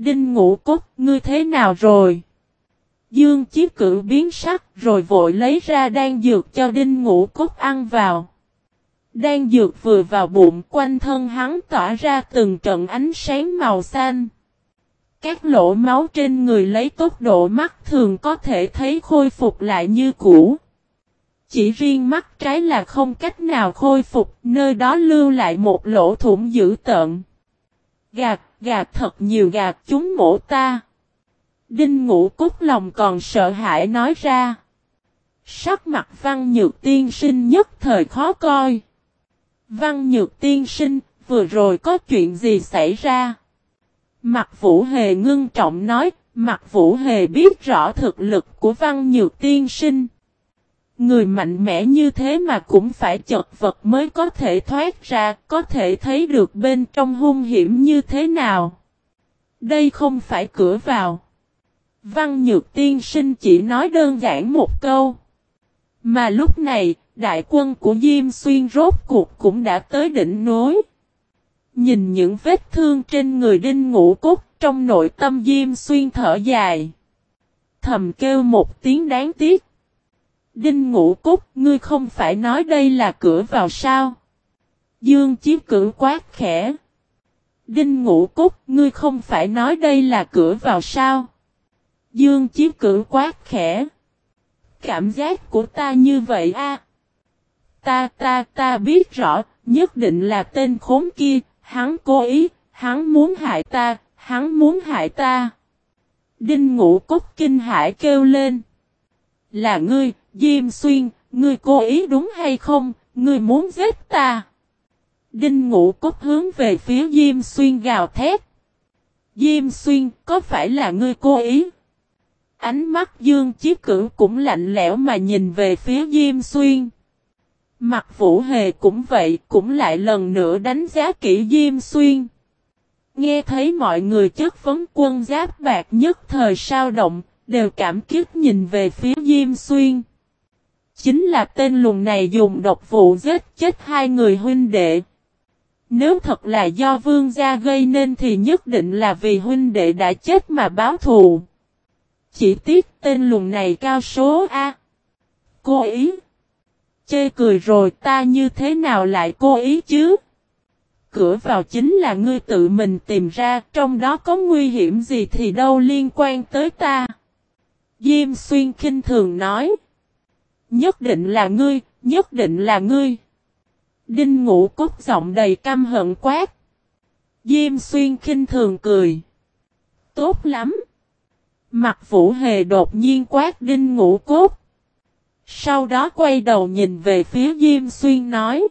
Đinh ngũ cốt, ngươi thế nào rồi? Dương Chí Cử biến sắc rồi vội lấy ra đan dược cho đinh ngũ cốt ăn vào. Đan dược vừa vào bụng quanh thân hắn tỏa ra từng trận ánh sáng màu xanh. Các lỗ máu trên người lấy tốc độ mắt thường có thể thấy khôi phục lại như cũ. Chỉ riêng mắt trái là không cách nào khôi phục, nơi đó lưu lại một lỗ thủng dữ tợn. Gạt, gạt thật nhiều gạt chúng mổ ta. Đinh ngũ cốt lòng còn sợ hãi nói ra. Sắc mặt văn nhược tiên sinh nhất thời khó coi. Văn nhược tiên sinh, vừa rồi có chuyện gì xảy ra? Mặt vũ hề ngưng trọng nói, mặt vũ hề biết rõ thực lực của văn nhược tiên sinh. Người mạnh mẽ như thế mà cũng phải chật vật mới có thể thoát ra, có thể thấy được bên trong hung hiểm như thế nào. Đây không phải cửa vào. Văn Nhược Tiên Sinh chỉ nói đơn giản một câu. Mà lúc này, đại quân của Diêm Xuyên rốt cuộc cũng đã tới đỉnh núi. Nhìn những vết thương trên người đinh ngũ cốt trong nội tâm Diêm Xuyên thở dài. Thầm kêu một tiếng đáng tiếc. Đinh ngũ Cúc, ngươi không phải nói đây là cửa vào sao? Dương Chí cử quát khẽ. Đinh ngũ Cúc, ngươi không phải nói đây là cửa vào sao? Dương Chí cử quát khẽ. Cảm giác của ta như vậy a. Ta ta ta biết rõ, nhất định là tên khốn kia, hắn cố ý, hắn muốn hại ta, hắn muốn hại ta. Đinh ngũ Cúc kinh hãi kêu lên. Là ngươi, Diêm Xuyên, ngươi cố ý đúng hay không, ngươi muốn giết ta. Đinh ngũ cốt hướng về phía Diêm Xuyên gào thét. Diêm Xuyên, có phải là ngươi cố ý? Ánh mắt Dương Chí cử cũng lạnh lẽo mà nhìn về phía Diêm Xuyên. Mặt Vũ Hề cũng vậy, cũng lại lần nữa đánh giá kỹ Diêm Xuyên. Nghe thấy mọi người chất vấn quân giáp bạc nhất thời sao động, đều cảm kích nhìn về phía Diêm Xuyên. Chính là tên lùn này dùng độc vụ giết chết hai người huynh đệ. Nếu thật là do vương gia gây nên thì nhất định là vì huynh đệ đã chết mà báo thù. Chỉ tiếc tên lùn này cao số A. Cô ý. Chê cười rồi ta như thế nào lại cô ý chứ? Cửa vào chính là ngươi tự mình tìm ra, trong đó có nguy hiểm gì thì đâu liên quan tới ta. Diêm xuyên khinh thường nói. Nhất định là ngươi, nhất định là ngươi. Đinh ngũ cốt giọng đầy căm hận quát. Diêm xuyên khinh thường cười. Tốt lắm. Mặt vũ hề đột nhiên quát đinh ngũ cốt. Sau đó quay đầu nhìn về phía Diêm Xuyên nói.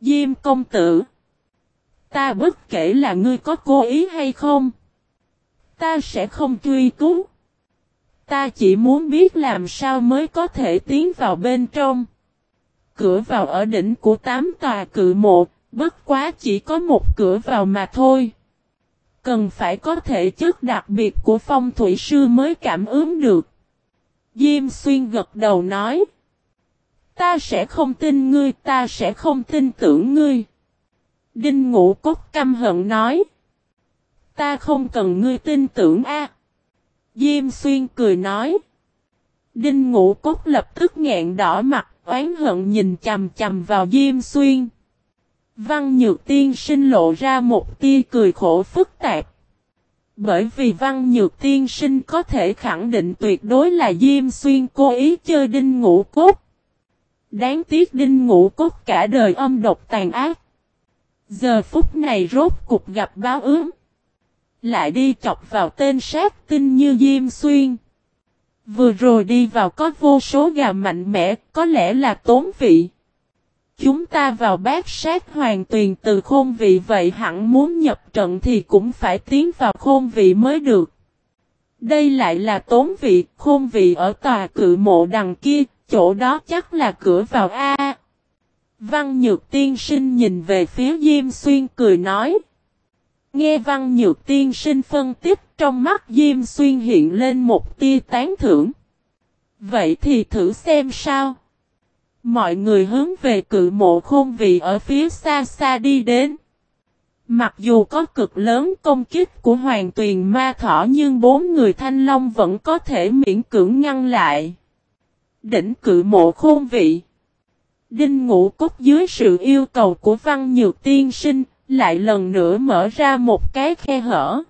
Diêm công tử. Ta bất kể là ngươi có cố ý hay không. Ta sẽ không truy cứu. Ta chỉ muốn biết làm sao mới có thể tiến vào bên trong. Cửa vào ở đỉnh của tám tòa cự mộ, bất quá chỉ có một cửa vào mà thôi. Cần phải có thể chất đặc biệt của phong thủy sư mới cảm ứng được. Diêm xuyên gật đầu nói. Ta sẽ không tin ngươi, ta sẽ không tin tưởng ngươi. Đinh ngũ cốt căm hận nói. Ta không cần ngươi tin tưởng a. Diêm xuyên cười nói. Đinh ngũ cốt lập tức ngẹn đỏ mặt, oán hận nhìn chầm chầm vào Diêm xuyên. Văn Nhược Tiên sinh lộ ra một tia cười khổ phức tạp. Bởi vì Văn Nhược Tiên sinh có thể khẳng định tuyệt đối là Diêm Xuyên cố ý chơi đinh ngũ cốt. Đáng tiếc đinh ngũ cốt cả đời âm độc tàn ác. Giờ phút này rốt cục gặp báo ứng. Lại đi chọc vào tên sát tinh như Diêm Xuyên. Vừa rồi đi vào có vô số gà mạnh mẽ, có lẽ là tốn vị. Chúng ta vào bát sát hoàng tuyền từ khôn vị vậy hẳn muốn nhập trận thì cũng phải tiến vào khôn vị mới được. Đây lại là tốn vị, khôn vị ở tòa cự mộ đằng kia, chỗ đó chắc là cửa vào A. Văn Nhược Tiên Sinh nhìn về phía Diêm Xuyên cười nói. Nghe Văn Nhược Tiên Sinh phân tích trong mắt Diêm Xuyên hiện lên một tia tán thưởng. Vậy thì thử xem sao. Mọi người hướng về cự mộ khôn vị ở phía xa xa đi đến. Mặc dù có cực lớn công kích của hoàng tuyền ma thỏ nhưng bốn người thanh long vẫn có thể miễn cưỡng ngăn lại. Đỉnh cự mộ khôn vị. Đinh ngũ cốt dưới sự yêu cầu của văn nhược tiên sinh, lại lần nữa mở ra một cái khe hở.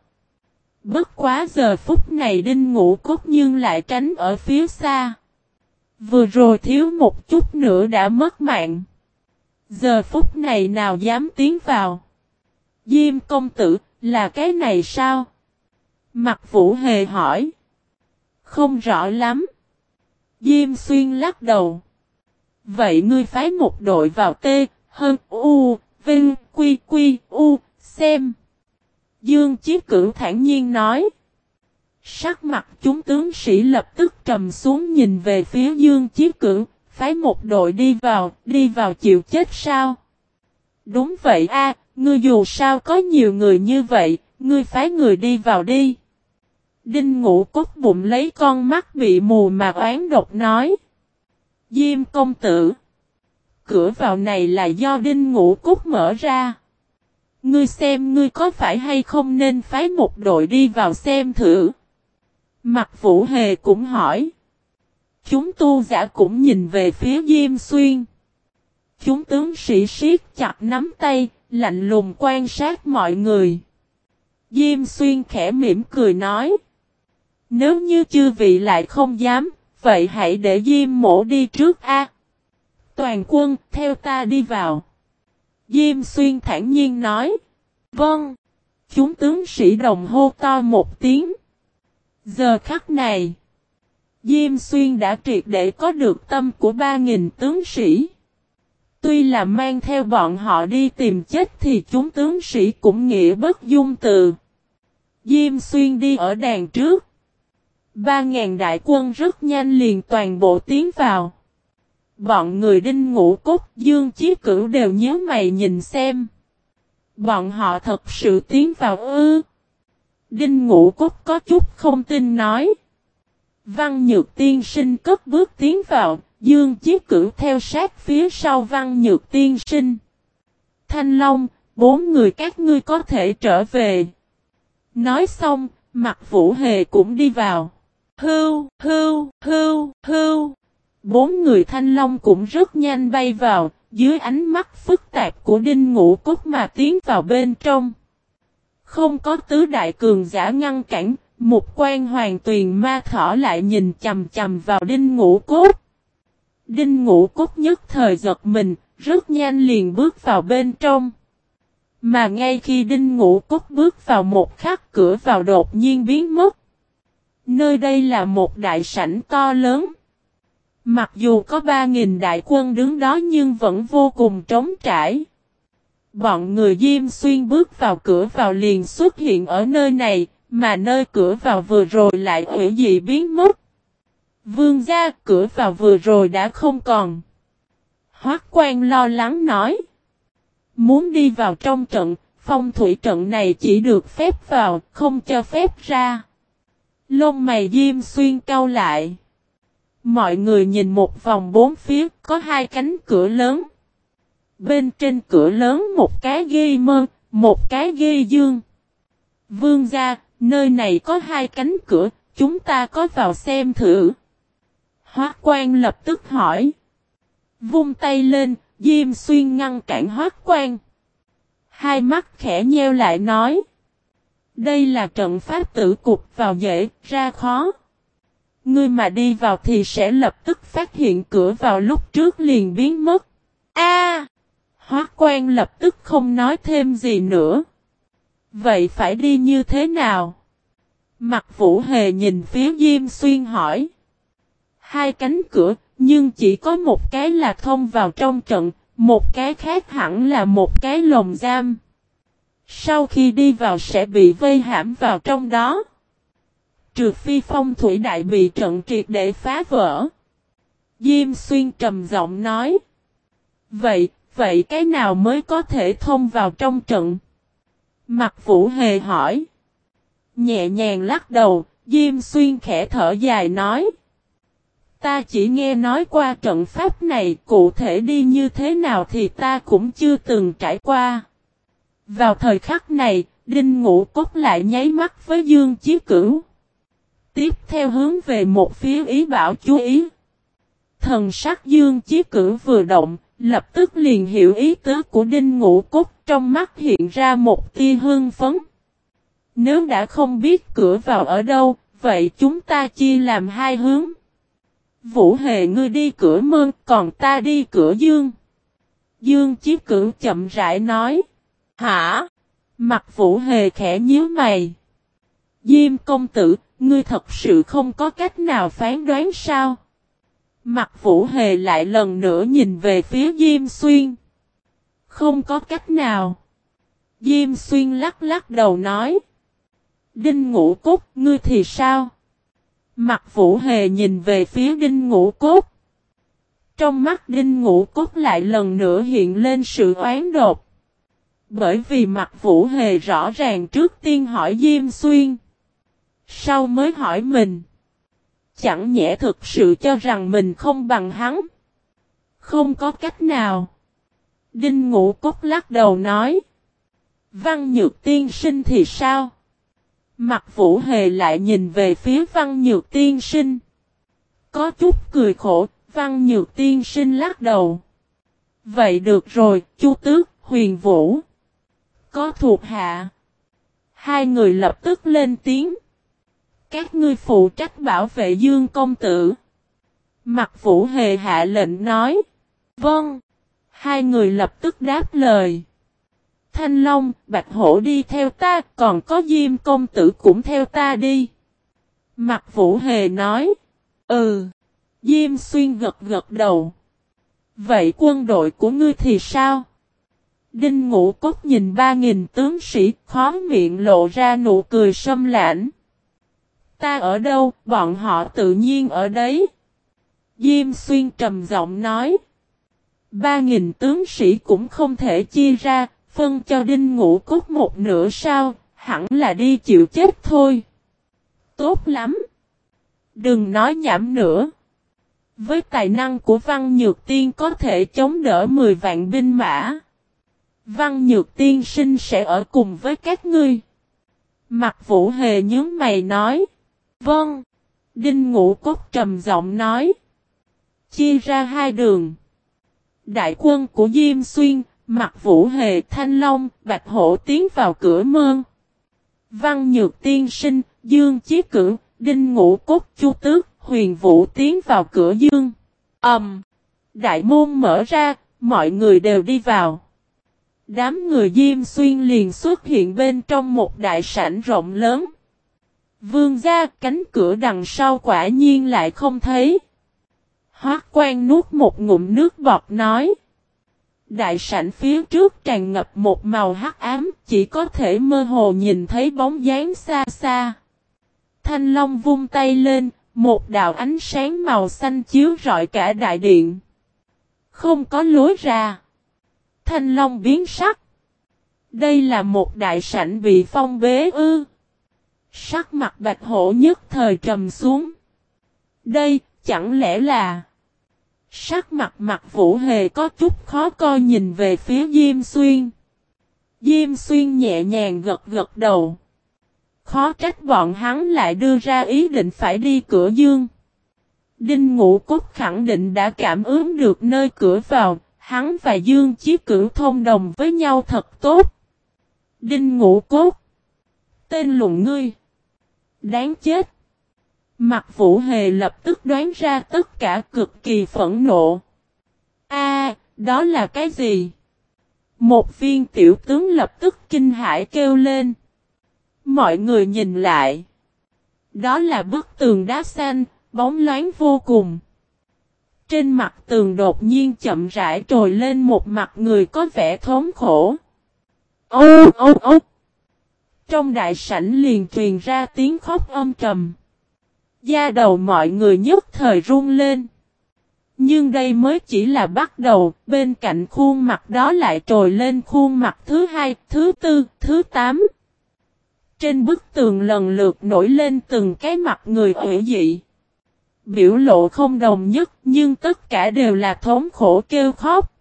Bất quá giờ phút này đinh ngũ cốt nhưng lại tránh ở phía xa. Vừa rồi thiếu một chút nữa đã mất mạng. Giờ phút này nào dám tiến vào. Diêm công tử, là cái này sao? Mặt vũ hề hỏi. Không rõ lắm. Diêm xuyên lắc đầu. Vậy ngươi phái một đội vào T, hơn U, Vinh, Quy, Quy, U, xem. Dương Chí Cửu thản nhiên nói. Sắc mặt chúng tướng sĩ lập tức trầm xuống nhìn về phía Dương Chí Cửu, phái một đội đi vào, đi vào chịu chết sao? Đúng vậy a, ngươi dù sao có nhiều người như vậy, ngươi phái người đi vào đi. Đinh ngũ cốt bụng lấy con mắt bị mù mà oán độc nói. Diêm công tử. Cửa vào này là do đinh ngũ cúc mở ra. Ngươi xem ngươi có phải hay không nên phái một đội đi vào xem thử. Mặt vũ hề cũng hỏi. Chúng tu giả cũng nhìn về phía Diêm Xuyên. Chúng tướng sĩ siết chặt nắm tay, lạnh lùng quan sát mọi người. Diêm Xuyên khẽ mỉm cười nói. Nếu như chư vị lại không dám, vậy hãy để Diêm mổ đi trước a. Toàn quân, theo ta đi vào. Diêm Xuyên thản nhiên nói. Vâng. Chúng tướng sĩ đồng hô to một tiếng. Giờ khắc này. Diêm Xuyên đã triệt để có được tâm của 3.000 tướng sĩ. Tuy là mang theo bọn họ đi tìm chết thì chúng tướng sĩ cũng nghĩa bất dung từ. Diêm Xuyên đi ở đàn trước. 3.000 đại quân rất nhanh liền toàn bộ tiến vào. Bọn người đinh ngũ cốt dương chí cửu đều nhớ mày nhìn xem. Bọn họ thật sự tiến vào ư. Đinh ngũ cốt có chút không tin nói. Văn nhược tiên sinh cất bước tiến vào, dương chí cửu theo sát phía sau văn nhược tiên sinh. Thanh Long, bốn người các ngươi có thể trở về. Nói xong, mặt vũ hề cũng đi vào. Hưu, hưu, hưu, hưu. Bốn người thanh long cũng rất nhanh bay vào, dưới ánh mắt phức tạp của đinh ngũ cốt mà tiến vào bên trong. Không có tứ đại cường giả ngăn cản, một quan hoàng tuyền ma thỏ lại nhìn chầm chầm vào đinh ngũ cốt. Đinh ngũ cốt nhất thời giật mình, rất nhanh liền bước vào bên trong. Mà ngay khi đinh ngũ cốt bước vào một khắc cửa vào đột nhiên biến mất. Nơi đây là một đại sảnh to lớn. Mặc dù có 3.000 đại quân đứng đó nhưng vẫn vô cùng trống trải. Bọn người Diêm Xuyên bước vào cửa vào liền xuất hiện ở nơi này, mà nơi cửa vào vừa rồi lại hủy dị biến mất. Vương gia cửa vào vừa rồi đã không còn. Hoác quan lo lắng nói. Muốn đi vào trong trận, phong thủy trận này chỉ được phép vào, không cho phép ra. Lông mày Diêm Xuyên cau lại. Mọi người nhìn một vòng bốn phía, có hai cánh cửa lớn. Bên trên cửa lớn một cái ghi mơ, một cái ghi dương. Vương gia, nơi này có hai cánh cửa, chúng ta có vào xem thử. hóa quan lập tức hỏi. Vung tay lên, Diêm Xuyên ngăn cản hóa quan. Hai mắt khẽ nheo lại nói. Đây là trận pháp tử cục vào dễ, ra khó. Ngươi mà đi vào thì sẽ lập tức phát hiện cửa vào lúc trước liền biến mất. A! Hóa quan lập tức không nói thêm gì nữa. Vậy phải đi như thế nào? Mặt vũ hề nhìn phía Diêm Xuyên hỏi. Hai cánh cửa, nhưng chỉ có một cái là thông vào trong trận, một cái khác hẳn là một cái lồng giam. Sau khi đi vào sẽ bị vây hãm vào trong đó. Trừ phi phong thủy đại bị trận triệt để phá vỡ. Diêm xuyên trầm giọng nói. Vậy, vậy cái nào mới có thể thông vào trong trận? Mặt vũ hề hỏi. Nhẹ nhàng lắc đầu, Diêm xuyên khẽ thở dài nói. Ta chỉ nghe nói qua trận pháp này cụ thể đi như thế nào thì ta cũng chưa từng trải qua. Vào thời khắc này, Đinh Ngũ Cốt lại nháy mắt với Dương Chí Cửu. Tiếp theo hướng về một phía ý bảo chú ý. Thần sắc Dương Chí cử vừa động, lập tức liền hiểu ý tứ của Đinh Ngũ Cốt trong mắt hiện ra một tia hương phấn. Nếu đã không biết cửa vào ở đâu, vậy chúng ta chia làm hai hướng. Vũ Hề ngươi đi cửa mơn, còn ta đi cửa dương. Dương Chí cử chậm rãi nói. Hả? Mặt Vũ Hề khẽ nhíu mày. Diêm công tử, ngươi thật sự không có cách nào phán đoán sao? Mặt Vũ Hề lại lần nữa nhìn về phía Diêm Xuyên. Không có cách nào. Diêm Xuyên lắc lắc đầu nói. Đinh Ngũ Cốt, ngươi thì sao? Mặt Vũ Hề nhìn về phía Đinh Ngũ Cốt. Trong mắt Đinh Ngũ Cốt lại lần nữa hiện lên sự oán đột. Bởi vì mặt Vũ Hề rõ ràng trước tiên hỏi Diêm Xuyên. Sau mới hỏi mình. Chẳng nhẽ thực sự cho rằng mình không bằng hắn. Không có cách nào. Đinh Ngũ Cốt lắc đầu nói. Văn Nhược Tiên Sinh thì sao? Mặt Vũ Hề lại nhìn về phía Văn Nhược Tiên Sinh. Có chút cười khổ, Văn Nhược Tiên Sinh lắc đầu. Vậy được rồi, Chu Tước, Huyền Vũ. Có thuộc hạ. Hai người lập tức lên tiếng. Các ngươi phụ trách bảo vệ Dương Công Tử. Mặt Vũ Hề hạ lệnh nói. Vâng. Hai người lập tức đáp lời. Thanh Long, Bạch Hổ đi theo ta, còn có Diêm Công Tử cũng theo ta đi. Mặt Vũ Hề nói. Ừ. Diêm Xuyên gật gật đầu. Vậy quân đội của ngươi thì sao? Đinh Ngũ Cốt nhìn ba nghìn tướng sĩ khó miệng lộ ra nụ cười sâm lãnh. Ta ở đâu, bọn họ tự nhiên ở đấy. Diêm Xuyên trầm giọng nói. Ba nghìn tướng sĩ cũng không thể chia ra, phân cho đinh ngũ cốt một nửa sao, hẳn là đi chịu chết thôi. Tốt lắm. Đừng nói nhảm nữa. Với tài năng của Văn Nhược Tiên có thể chống đỡ 10 vạn binh mã. Văn Nhược Tiên sinh sẽ ở cùng với các ngươi. Mặt Vũ Hề nhớ mày nói. Vâng. Đinh Ngũ Cốt trầm giọng nói. Chia ra hai đường. Đại quân của Diêm Xuyên, Mặt Vũ Hề Thanh Long, Bạch Hổ tiến vào cửa mơn. Văn Nhược Tiên Sinh, Dương Chí Cử, Đinh Ngũ Cốt Chu Tước, Huyền Vũ tiến vào cửa Dương. Ẩm. Um, đại môn mở ra, mọi người đều đi vào. Đám người Diêm Xuyên liền xuất hiện bên trong một đại sảnh rộng lớn. Vương ra cánh cửa đằng sau quả nhiên lại không thấy. Hoác quan nuốt một ngụm nước bọt nói. Đại sảnh phía trước tràn ngập một màu hắc ám, chỉ có thể mơ hồ nhìn thấy bóng dáng xa xa. Thanh Long vung tay lên, một đạo ánh sáng màu xanh chiếu rọi cả đại điện. Không có lối ra. Thanh Long biến sắc. Đây là một đại sảnh bị phong bế ư. Sắc mặt bạch hổ nhất thời trầm xuống. Đây, chẳng lẽ là... Sắc mặt mặt vũ hề có chút khó coi nhìn về phía Diêm Xuyên. Diêm Xuyên nhẹ nhàng gật gật đầu. Khó trách bọn hắn lại đưa ra ý định phải đi cửa dương. Đinh Ngũ Cốt khẳng định đã cảm ứng được nơi cửa vào, hắn và Dương Chí Cửu thông đồng với nhau thật tốt. Đinh Ngũ Cốt Tên lùng ngươi Đáng chết Mặt vũ hề lập tức đoán ra tất cả cực kỳ phẫn nộ. A, đó là cái gì? Một viên tiểu tướng lập tức kinh hãi kêu lên. Mọi người nhìn lại. Đó là bức tường đá xanh, bóng loáng vô cùng. Trên mặt tường đột nhiên chậm rãi trồi lên một mặt người có vẻ thống khổ. Ô ô ô! Trong đại sảnh liền truyền ra tiếng khóc âm trầm. Da đầu mọi người nhất thời run lên. Nhưng đây mới chỉ là bắt đầu, bên cạnh khuôn mặt đó lại trồi lên khuôn mặt thứ hai, thứ tư, thứ tám. Trên bức tường lần lượt nổi lên từng cái mặt người ủy dị. Biểu lộ không đồng nhất nhưng tất cả đều là thống khổ kêu khóc.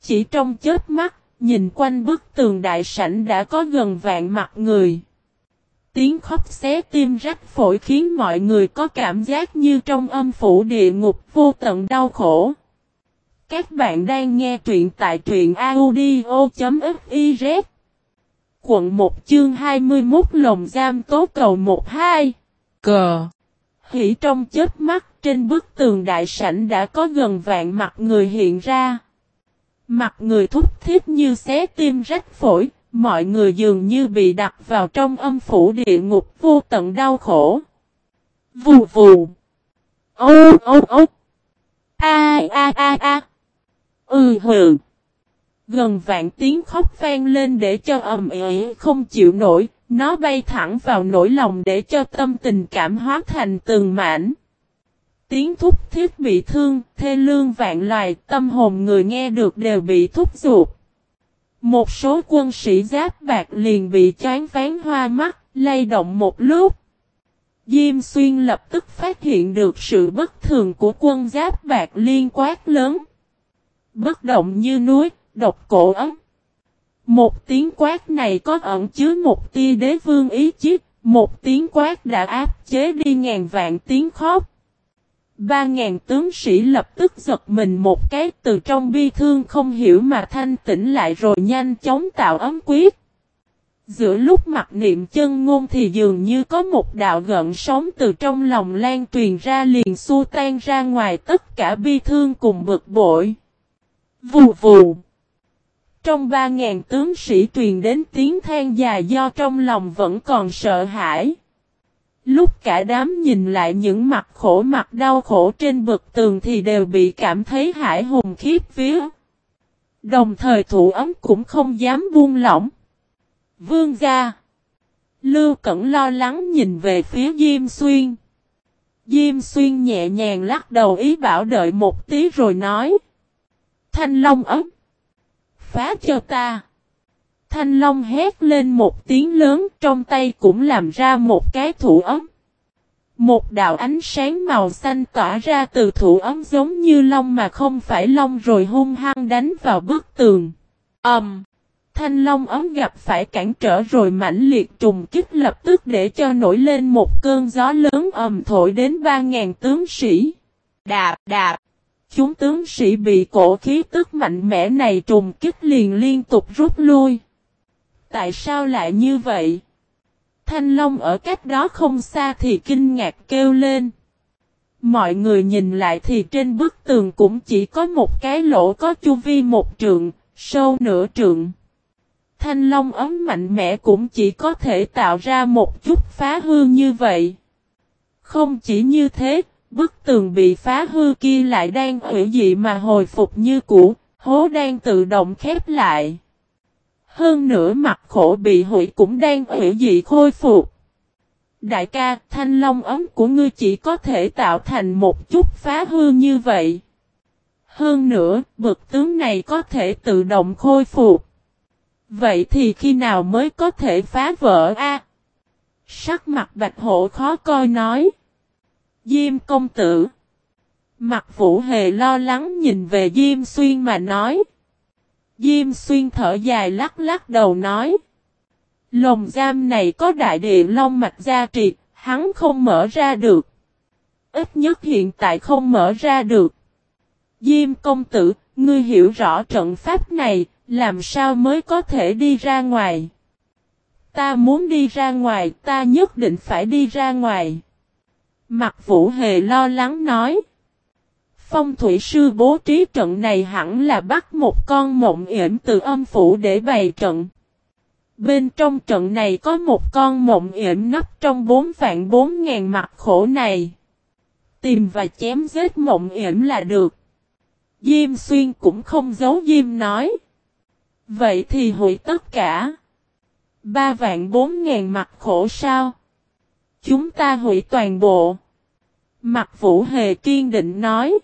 Chỉ trong chết mắt, nhìn quanh bức tường đại sảnh đã có gần vạn mặt người. Tiếng khóc xé tim rách phổi khiến mọi người có cảm giác như trong âm phủ địa ngục vô tận đau khổ. Các bạn đang nghe truyện tại truyện audio.fiz Quận 1 chương 21 lồng giam tố cầu 12 Cờ Hỉ trong chết mắt trên bức tường đại sảnh đã có gần vạn mặt người hiện ra. Mặt người thúc thiết như xé tim rách phổi, mọi người dường như bị đặt vào trong âm phủ địa ngục vô tận đau khổ. Vù vù. Ô ô ô. A a a a. Ừ hừ. Gần vạn tiếng khóc vang lên để cho ầm ĩ không chịu nổi, nó bay thẳng vào nỗi lòng để cho tâm tình cảm hóa thành từng mảnh. Tiếng thúc thiết bị thương, thê lương vạn loài, tâm hồn người nghe được đều bị thúc ruột. Một số quân sĩ giáp bạc liền bị chán phán hoa mắt, lay động một lúc. Diêm xuyên lập tức phát hiện được sự bất thường của quân giáp bạc liên quát lớn. Bất động như núi, độc cổ ấm. Một tiếng quát này có ẩn chứa một tia đế vương ý chí, một tiếng quát đã áp chế đi ngàn vạn tiếng khóc. Ba ngàn tướng sĩ lập tức giật mình một cái, từ trong bi thương không hiểu mà thanh tỉnh lại rồi nhanh chóng tạo ấm quyết. Giữa lúc mặt niệm chân ngôn thì dường như có một đạo gợn sóng từ trong lòng lan truyền ra liền xua tan ra ngoài tất cả bi thương cùng bực bội. Vù vù. Trong ba ngàn tướng sĩ truyền đến tiếng than dài do trong lòng vẫn còn sợ hãi. Lúc cả đám nhìn lại những mặt khổ mặt đau khổ trên bực tường thì đều bị cảm thấy hải hùng khiếp vía. Đồng thời thủ ấm cũng không dám buông lỏng. Vương gia. Lưu Cẩn lo lắng nhìn về phía Diêm Xuyên. Diêm Xuyên nhẹ nhàng lắc đầu ý bảo đợi một tí rồi nói. Thanh Long ấm. Phá cho ta. Thanh Long hét lên một tiếng lớn trong tay cũng làm ra một cái thủ ấm. Một đạo ánh sáng màu xanh tỏa ra từ thủ ấm giống như long mà không phải long rồi hung hăng đánh vào bức tường. Ẩm! Um, thanh long ấm gặp phải cản trở rồi mãnh liệt trùng kích lập tức để cho nổi lên một cơn gió lớn ầm thổi đến ba ngàn tướng sĩ. Đạp đạp! Chúng tướng sĩ bị cổ khí tức mạnh mẽ này trùng kích liền liên tục rút lui. Tại sao lại như vậy? Thanh Long ở cách đó không xa thì kinh ngạc kêu lên. Mọi người nhìn lại thì trên bức tường cũng chỉ có một cái lỗ có chu vi một trượng, sâu nửa trượng. Thanh Long ấm mạnh mẽ cũng chỉ có thể tạo ra một chút phá hư như vậy. Không chỉ như thế, bức tường bị phá hư kia lại đang hữu dị mà hồi phục như cũ, hố đang tự động khép lại. Hơn nữa mặt khổ bị hủy cũng đang hủy dị khôi phục. Đại ca, thanh long ấm của ngươi chỉ có thể tạo thành một chút phá hư như vậy. Hơn nữa, bực tướng này có thể tự động khôi phục. Vậy thì khi nào mới có thể phá vỡ a? Sắc mặt bạch hổ khó coi nói. Diêm công tử. Mặt vũ hề lo lắng nhìn về Diêm xuyên mà nói. Diêm xuyên thở dài lắc lắc đầu nói. Lồng giam này có đại địa long mạch gia trì, hắn không mở ra được. Ít nhất hiện tại không mở ra được. Diêm công tử, ngươi hiểu rõ trận pháp này, làm sao mới có thể đi ra ngoài? Ta muốn đi ra ngoài, ta nhất định phải đi ra ngoài. Mặt vũ hề lo lắng nói. Phong thủy sư bố trí trận này hẳn là bắt một con mộng yểm từ âm phủ để bày trận. Bên trong trận này có một con mộng yểm nấp trong bốn vạn bốn ngàn mặt khổ này. Tìm và chém giết mộng yểm là được. Diêm xuyên cũng không giấu Diêm nói. Vậy thì hủy tất cả. Ba vạn bốn ngàn mặt khổ sao? Chúng ta hủy toàn bộ. Mặt vũ hề kiên định nói.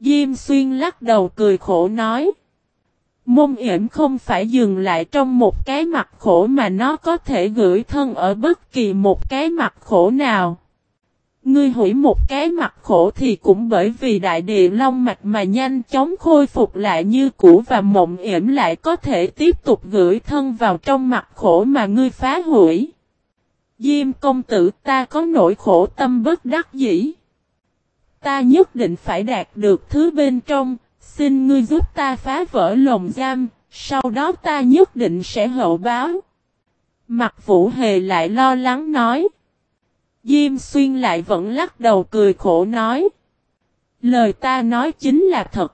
Diêm xuyên lắc đầu cười khổ nói. Môn yểm không phải dừng lại trong một cái mặt khổ mà nó có thể gửi thân ở bất kỳ một cái mặt khổ nào. Ngươi hủy một cái mặt khổ thì cũng bởi vì đại địa long mạch mà nhanh chóng khôi phục lại như cũ và mộng yểm lại có thể tiếp tục gửi thân vào trong mặt khổ mà ngươi phá hủy. Diêm công tử, ta có nỗi khổ tâm bất đắc dĩ. Ta nhất định phải đạt được thứ bên trong, xin ngươi giúp ta phá vỡ lồng giam, sau đó ta nhất định sẽ hậu báo. Mặt vũ hề lại lo lắng nói. Diêm xuyên lại vẫn lắc đầu cười khổ nói. Lời ta nói chính là thật.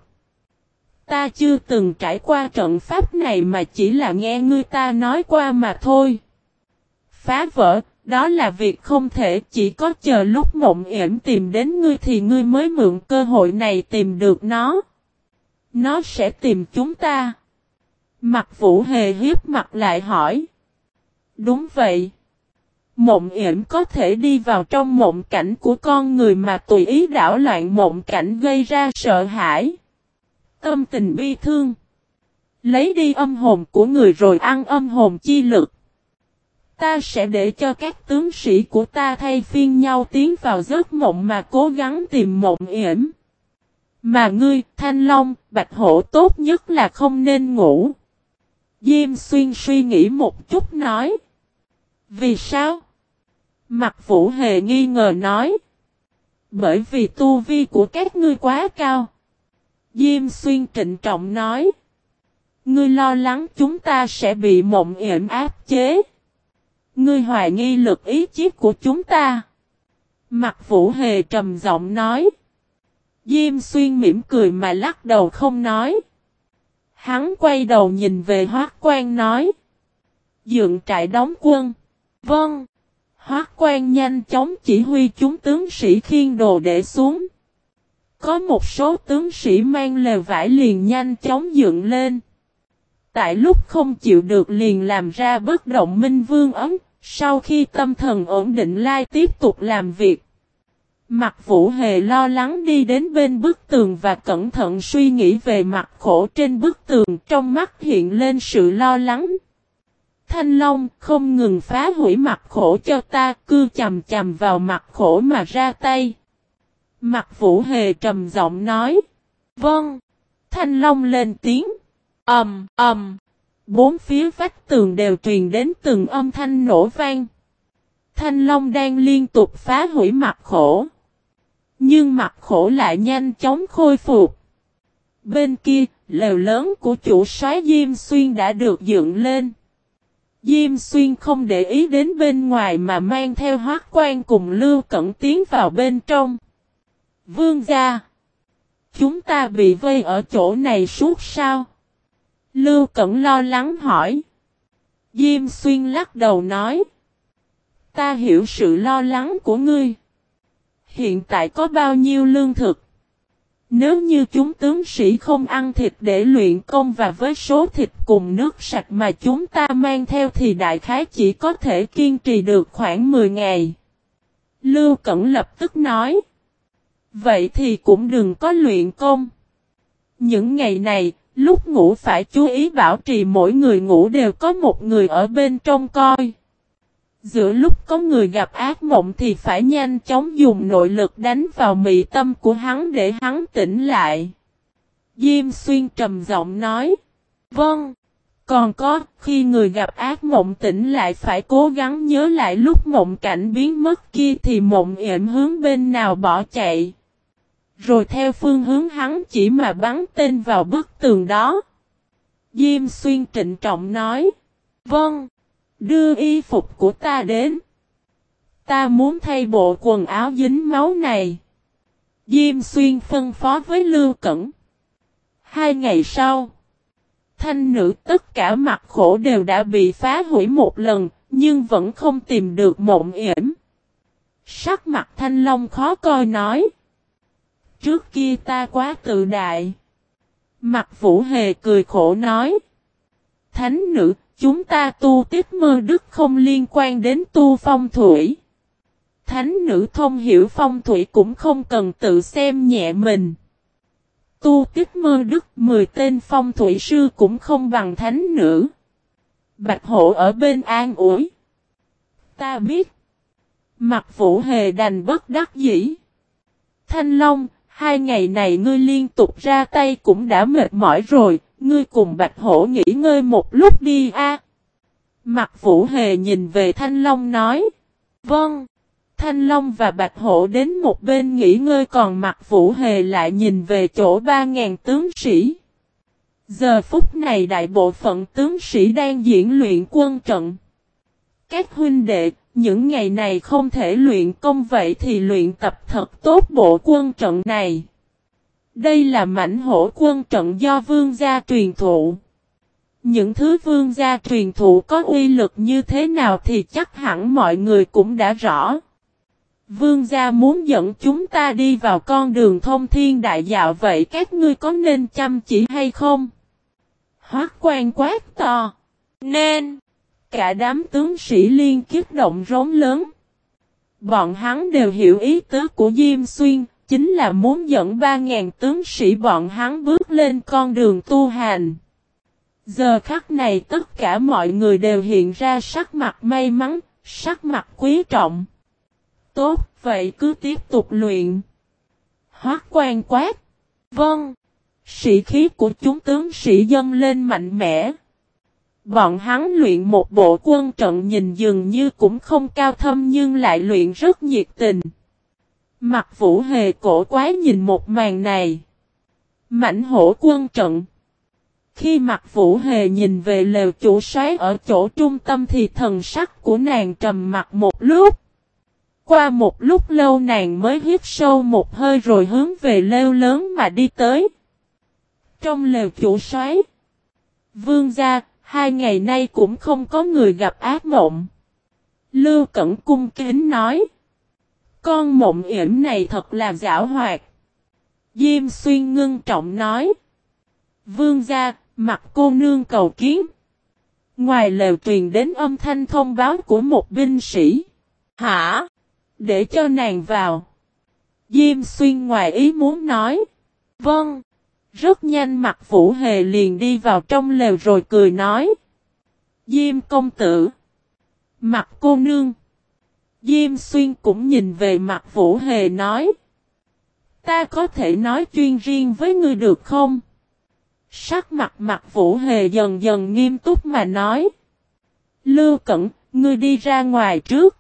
Ta chưa từng trải qua trận pháp này mà chỉ là nghe ngươi ta nói qua mà thôi. Phá vỡ, đó là việc không thể, chỉ có chờ lúc mộng yểm tìm đến ngươi thì ngươi mới mượn cơ hội này tìm được nó. Nó sẽ tìm chúng ta. Mặt vũ hề hiếp mặt lại hỏi. Đúng vậy. Mộng yểm có thể đi vào trong mộng cảnh của con người mà tùy ý đảo loạn mộng cảnh gây ra sợ hãi. Tâm tình bi thương. Lấy đi âm hồn của người rồi ăn âm hồn chi lực. Ta sẽ để cho các tướng sĩ của ta thay phiên nhau tiến vào giấc mộng mà cố gắng tìm mộng yểm. Mà ngươi, Thanh Long, Bạch Hổ tốt nhất là không nên ngủ. Diêm xuyên suy nghĩ một chút nói. Vì sao? Mặt vũ hề nghi ngờ nói. Bởi vì tu vi của các ngươi quá cao. Diêm xuyên trịnh trọng nói. Ngươi lo lắng chúng ta sẽ bị mộng yểm áp chế. Ngươi hoài nghi lực ý chí của chúng ta. Mặt vũ hề trầm giọng nói. Diêm xuyên mỉm cười mà lắc đầu không nói. Hắn quay đầu nhìn về hoác quan nói. Dượng trại đóng quân. Vâng. Hoác quan nhanh chóng chỉ huy chúng tướng sĩ khiên đồ để xuống. Có một số tướng sĩ mang lều vải liền nhanh chóng dựng lên. Tại lúc không chịu được liền làm ra bất động minh vương ấm, sau khi tâm thần ổn định lai tiếp tục làm việc. Mặt vũ hề lo lắng đi đến bên bức tường và cẩn thận suy nghĩ về mặt khổ trên bức tường trong mắt hiện lên sự lo lắng. Thanh Long không ngừng phá hủy mặt khổ cho ta cư chầm chầm vào mặt khổ mà ra tay. Mặt vũ hề trầm giọng nói. Vâng. Thanh Long lên tiếng. Ẩm, um, ầm. Um. Bốn phía vách tường đều truyền đến từng âm thanh nổ vang. Thanh Long đang liên tục phá hủy mặt khổ. Nhưng mặt khổ lại nhanh chóng khôi phục. Bên kia, lều lớn của chủ soái Diêm Xuyên đã được dựng lên. Diêm Xuyên không để ý đến bên ngoài mà mang theo hoác quan cùng Lưu Cẩn tiến vào bên trong. Vương gia. Chúng ta bị vây ở chỗ này suốt sao? Lưu Cẩn lo lắng hỏi. Diêm Xuyên lắc đầu nói. Ta hiểu sự lo lắng của ngươi. Hiện tại có bao nhiêu lương thực? Nếu như chúng tướng sĩ không ăn thịt để luyện công và với số thịt cùng nước sạch mà chúng ta mang theo thì đại khái chỉ có thể kiên trì được khoảng 10 ngày. Lưu Cẩn lập tức nói. Vậy thì cũng đừng có luyện công. Những ngày này, lúc ngủ phải chú ý bảo trì mỗi người ngủ đều có một người ở bên trong coi. Giữa lúc có người gặp ác mộng thì phải nhanh chóng dùng nội lực đánh vào mị tâm của hắn để hắn tỉnh lại. Diêm xuyên trầm giọng nói. Vâng. Còn có, khi người gặp ác mộng tỉnh lại phải cố gắng nhớ lại lúc mộng cảnh biến mất kia thì mộng yểm hướng bên nào bỏ chạy. Rồi theo phương hướng hắn chỉ mà bắn tên vào bức tường đó. Diêm xuyên trịnh trọng nói. Vâng. Đưa y phục của ta đến. Ta muốn thay bộ quần áo dính máu này. Diêm xuyên phân phó với Lưu Cẩn. Hai ngày sau. Thanh nữ tất cả mặt khổ đều đã bị phá hủy một lần. Nhưng vẫn không tìm được mộng yểm. Sắc mặt thanh long khó coi nói. Trước kia ta quá tự đại. Mặt vũ hề cười khổ nói. Thánh nữ Chúng ta tu tiết mơ đức không liên quan đến tu phong thủy. Thánh nữ thông hiểu phong thủy cũng không cần tự xem nhẹ mình. Tu tiết mơ đức 10 tên phong thủy sư cũng không bằng thánh nữ. Bạch hộ ở bên an ủi. Ta biết. Mặt vũ hề đành bất đắc dĩ. Thanh Long, hai ngày này ngươi liên tục ra tay cũng đã mệt mỏi rồi, ngươi cùng Bạch Hổ nghỉ ngơi một lúc đi a. Mặt vũ hề nhìn về Thanh Long nói. Vâng. Thanh Long và Bạch Hổ đến một bên nghỉ ngơi còn mặt Vũ Hề lại nhìn về chỗ ba ngàn tướng sĩ. Giờ phút này đại bộ phận tướng sĩ đang diễn luyện quân trận. Các huynh đệ, những ngày này không thể luyện công vậy thì luyện tập thật tốt bộ quân trận này. Đây là mảnh hổ quân trận do vương gia truyền thụ. Những thứ vương gia truyền thụ có uy lực như thế nào thì chắc hẳn mọi người cũng đã rõ. Vương gia muốn dẫn chúng ta đi vào con đường thông thiên đại dạo vậy các ngươi có nên chăm chỉ hay không? Hoác quan quát to. Nên. Cả đám tướng sĩ liên kiếp động rống lớn. Bọn hắn đều hiểu ý tứ của Diêm Xuyên, chính là muốn dẫn 3.000 tướng sĩ bọn hắn bước lên con đường tu hành. Giờ khắc này tất cả mọi người đều hiện ra sắc mặt may mắn, sắc mặt quý trọng. Tốt, vậy cứ tiếp tục luyện. Hoác quan quát. Vâng. Sĩ khí của chúng tướng sĩ dâng lên mạnh mẽ. Bọn hắn luyện một bộ quân trận nhìn dường như cũng không cao thâm nhưng lại luyện rất nhiệt tình. Mặt vũ hề cổ quái nhìn một màn này. Mảnh hổ quân trận. Khi mặt vũ hề nhìn về lều chủ xoáy ở chỗ trung tâm thì thần sắc của nàng trầm mặt một lúc. Qua một lúc lâu nàng mới hít sâu một hơi rồi hướng về lêu lớn mà đi tới. Trong lều chủ xoáy Vương gia, hai ngày nay cũng không có người gặp ác mộng. Lưu Cẩn cung kính nói. Con mộng yểm này thật là giả hoạt. Diêm xuyên ngưng trọng nói. Vương gia, mặt cô nương cầu kiến. Ngoài lều truyền đến âm thanh thông báo của một binh sĩ. Hả? Để cho nàng vào. Diêm xuyên ngoài ý muốn nói. Vâng. Rất nhanh mặt Vũ Hề liền đi vào trong lều rồi cười nói. Diêm công tử. Mặt cô nương. Diêm xuyên cũng nhìn về mặt Vũ Hề nói. Ta có thể nói chuyên riêng với ngươi được không? Sắc mặt mặt Vũ Hề dần dần nghiêm túc mà nói. Lưu Cẩn, ngươi đi ra ngoài trước.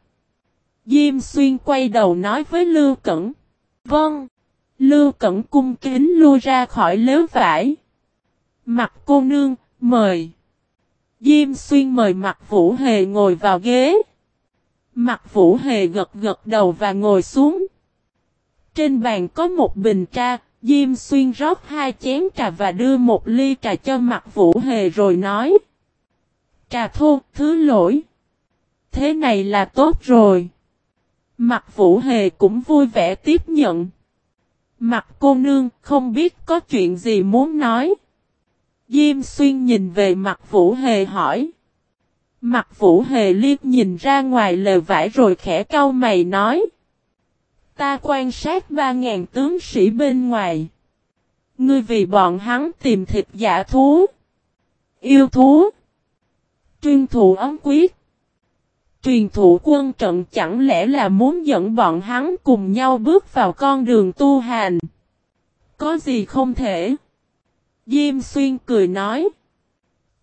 Diêm xuyên quay đầu nói với Lưu Cẩn. Vâng. Lưu Cẩn cung kính lui ra khỏi lếu vải. Mặt cô nương, mời. Diêm xuyên mời mặt Vũ Hề ngồi vào ghế. Mặt Vũ Hề gật gật đầu và ngồi xuống. Trên bàn có một bình trà, Diêm xuyên rót hai chén trà và đưa một ly trà cho mặt Vũ Hề rồi nói. Trà thô, thứ lỗi. Thế này là tốt rồi. Mặt Vũ Hề cũng vui vẻ tiếp nhận. Mặt cô nương không biết có chuyện gì muốn nói. Diêm xuyên nhìn về mặt Vũ Hề hỏi. Mặt Vũ Hề liếc nhìn ra ngoài lều vải rồi khẽ cau mày nói. Ta quan sát ba ngàn tướng sĩ bên ngoài. Ngươi vì bọn hắn tìm thịt giả thú. Yêu thú. Truyên thụ ấm quyết. Truyền thụ quân trận chẳng lẽ là muốn dẫn bọn hắn cùng nhau bước vào con đường tu hành. Có gì không thể? Diêm xuyên cười nói.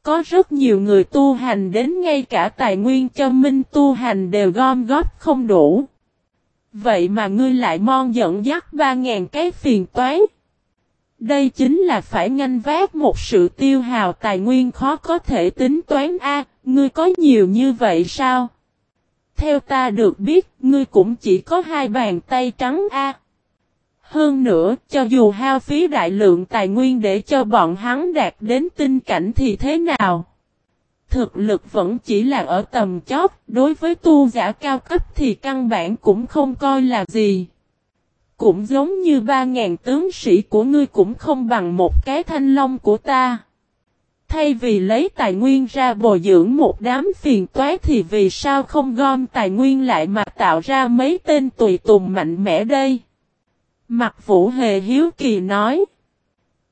Có rất nhiều người tu hành đến ngay cả tài nguyên cho minh tu hành đều gom góp không đủ. Vậy mà ngươi lại mon dẫn dắt ba ngàn cái phiền toái. Đây chính là phải nganh vác một sự tiêu hào tài nguyên khó có thể tính toán a. ngươi có nhiều như vậy sao? Theo ta được biết, ngươi cũng chỉ có hai bàn tay trắng a. Hơn nữa, cho dù hao phí đại lượng tài nguyên để cho bọn hắn đạt đến tinh cảnh thì thế nào? Thực lực vẫn chỉ là ở tầm chóp, đối với tu giả cao cấp thì căn bản cũng không coi là gì. Cũng giống như ba ngàn tướng sĩ của ngươi cũng không bằng một cái thanh long của ta. Thay vì lấy tài nguyên ra bồi dưỡng một đám phiền toái thì vì sao không gom tài nguyên lại mà tạo ra mấy tên tùy tùng mạnh mẽ đây? Mặt Vũ Hề hiếu kỳ nói.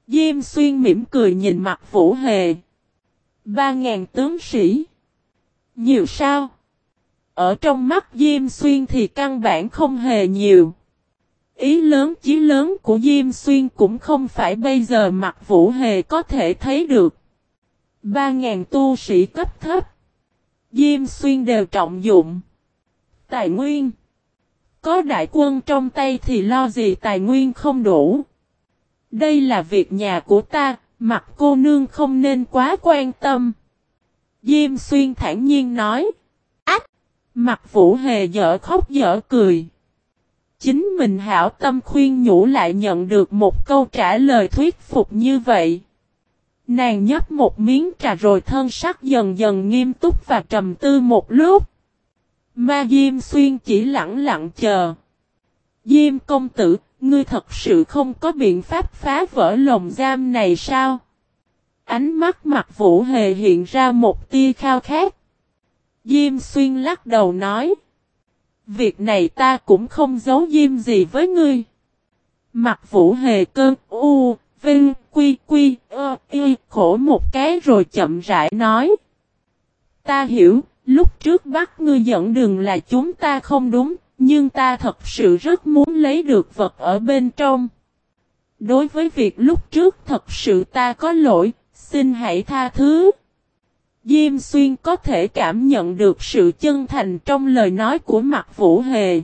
Diêm xuyên mỉm cười nhìn mặt Vũ Hề. Ba ngàn tướng sĩ. Nhiều sao? ở trong mắt Diêm Xuyên thì căn bản không hề nhiều. Ý lớn chí lớn của Diêm Xuyên cũng không phải bây giờ mặt Vũ Hề có thể thấy được. Ba ngàn tu sĩ cấp thấp. Diêm Xuyên đều trọng dụng. Tài nguyên. Có đại quân trong tay thì lo gì tài nguyên không đủ. Đây là việc nhà của ta, mặt cô nương không nên quá quan tâm. Diêm Xuyên thản nhiên nói. Ách! Mặt Vũ Hề dở khóc dở cười. Chính mình hảo tâm khuyên nhủ lại nhận được một câu trả lời thuyết phục như vậy. Nàng nhấp một miếng trà rồi thân sắc dần dần nghiêm túc và trầm tư một lúc. Ma Diêm Xuyên chỉ lặng lặng chờ. Diêm công tử, ngươi thật sự không có biện pháp phá vỡ lồng giam này sao? Ánh mắt mặt vũ hề hiện ra một tia khao khát. Diêm Xuyên lắc đầu nói. Việc này ta cũng không giấu diêm gì với ngươi. Mặt vũ hề cơn u, vinh, quy, quy, ơ, y, khổ một cái rồi chậm rãi nói. Ta hiểu, lúc trước bắt ngươi dẫn đường là chúng ta không đúng, nhưng ta thật sự rất muốn lấy được vật ở bên trong. Đối với việc lúc trước thật sự ta có lỗi, xin hãy tha thứ. Diêm Xuyên có thể cảm nhận được sự chân thành trong lời nói của mặt Vũ Hề.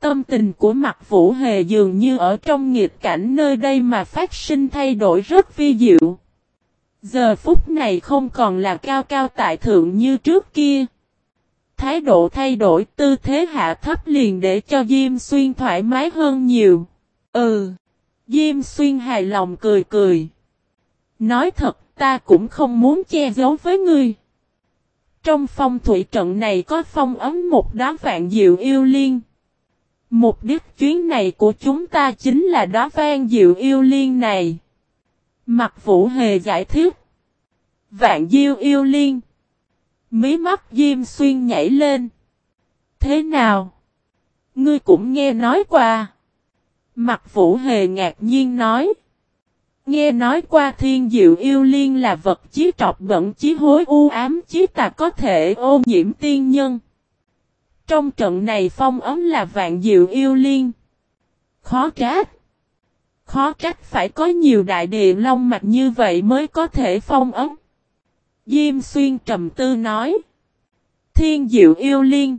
Tâm tình của mặt Vũ Hề dường như ở trong nghiệt cảnh nơi đây mà phát sinh thay đổi rất vi diệu. Giờ phút này không còn là cao cao tại thượng như trước kia. Thái độ thay đổi, tư thế hạ thấp liền để cho Diêm Xuyên thoải mái hơn nhiều. Ừ. Diêm Xuyên hài lòng cười cười. Nói thật, ta cũng không muốn che giấu với ngươi. Trong phong thủy trận này có phong ấm một đám vạn diệu yêu liên. Mục đích chuyến này của chúng ta chính là đó vang diệu yêu liên này. Mặt vũ hề giải thích. Vạn diệu yêu liên. Mí mắt Diêm Xuyên nhảy lên. Thế nào? Ngươi cũng nghe nói qua. Mặt vũ hề ngạc nhiên nói. Nghe nói qua thiên diệu yêu liên là vật chí trọc bẩn chí hối u ám chí tà có thể ô nhiễm tiên nhân. Trong trận này phong ấm là vạn diệu yêu liên. Khó trách. Khó trách phải có nhiều đại địa long mạch như vậy mới có thể phong ấm. Diêm xuyên trầm tư nói. Thiên diệu yêu liên.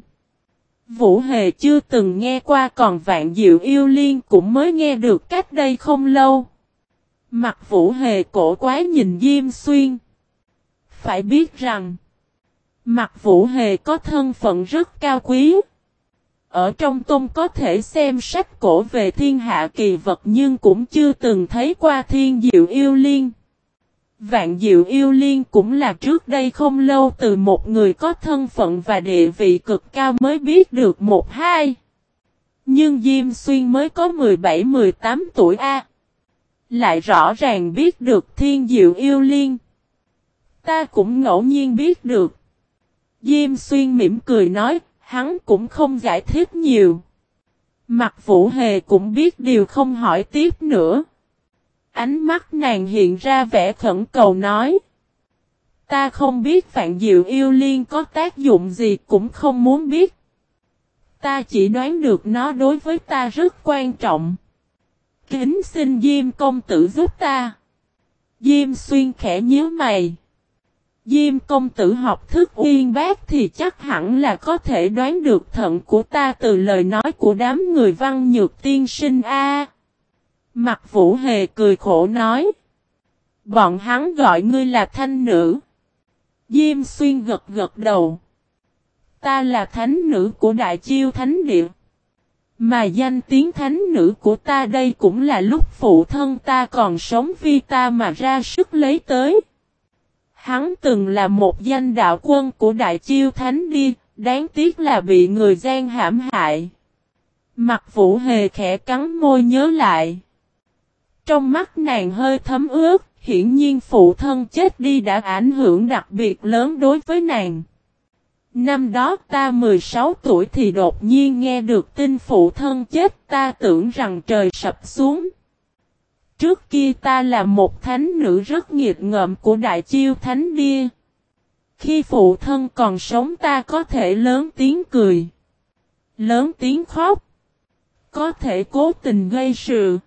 Vũ Hề chưa từng nghe qua còn vạn diệu yêu liên cũng mới nghe được cách đây không lâu. Mặt vũ hề cổ quái nhìn Diêm Xuyên. Phải biết rằng, mặt vũ hề có thân phận rất cao quý. Ở trong tôn có thể xem sách cổ về thiên hạ kỳ vật nhưng cũng chưa từng thấy qua thiên diệu yêu liên. Vạn diệu yêu liên cũng là trước đây không lâu từ một người có thân phận và địa vị cực cao mới biết được một hai. Nhưng Diêm Xuyên mới có 17-18 tuổi A. Lại rõ ràng biết được thiên diệu yêu liên. Ta cũng ngẫu nhiên biết được. Diêm xuyên mỉm cười nói, hắn cũng không giải thích nhiều. Mặt vũ hề cũng biết điều không hỏi tiếp nữa. Ánh mắt nàng hiện ra vẻ khẩn cầu nói. Ta không biết Phạn Diệu yêu liên có tác dụng gì cũng không muốn biết. Ta chỉ đoán được nó đối với ta rất quan trọng. Kính xin Diêm công tử giúp ta. Diêm xuyên khẽ nhớ mày. Diêm công tử học thức uyên bác thì chắc hẳn là có thể đoán được thận của ta từ lời nói của đám người văn nhược tiên sinh A. Mặt vũ hề cười khổ nói. Bọn hắn gọi ngươi là thanh nữ. Diêm xuyên gật gật đầu. Ta là thánh nữ của đại chiêu thánh địa. Mà danh tiếng thánh nữ của ta đây cũng là lúc phụ thân ta còn sống vì ta mà ra sức lấy tới. Hắn từng là một danh đạo quân của đại chiêu thánh đi, đáng tiếc là bị người gian hãm hại. Mặt vũ hề khẽ cắn môi nhớ lại. Trong mắt nàng hơi thấm ướt, hiển nhiên phụ thân chết đi đã ảnh hưởng đặc biệt lớn đối với nàng. Năm đó ta 16 tuổi thì đột nhiên nghe được tin phụ thân chết ta tưởng rằng trời sập xuống. Trước kia ta là một thánh nữ rất nghiệt ngợm của đại chiêu thánh đia. Khi phụ thân còn sống ta có thể lớn tiếng cười. Lớn tiếng khóc. Có thể cố tình gây sự.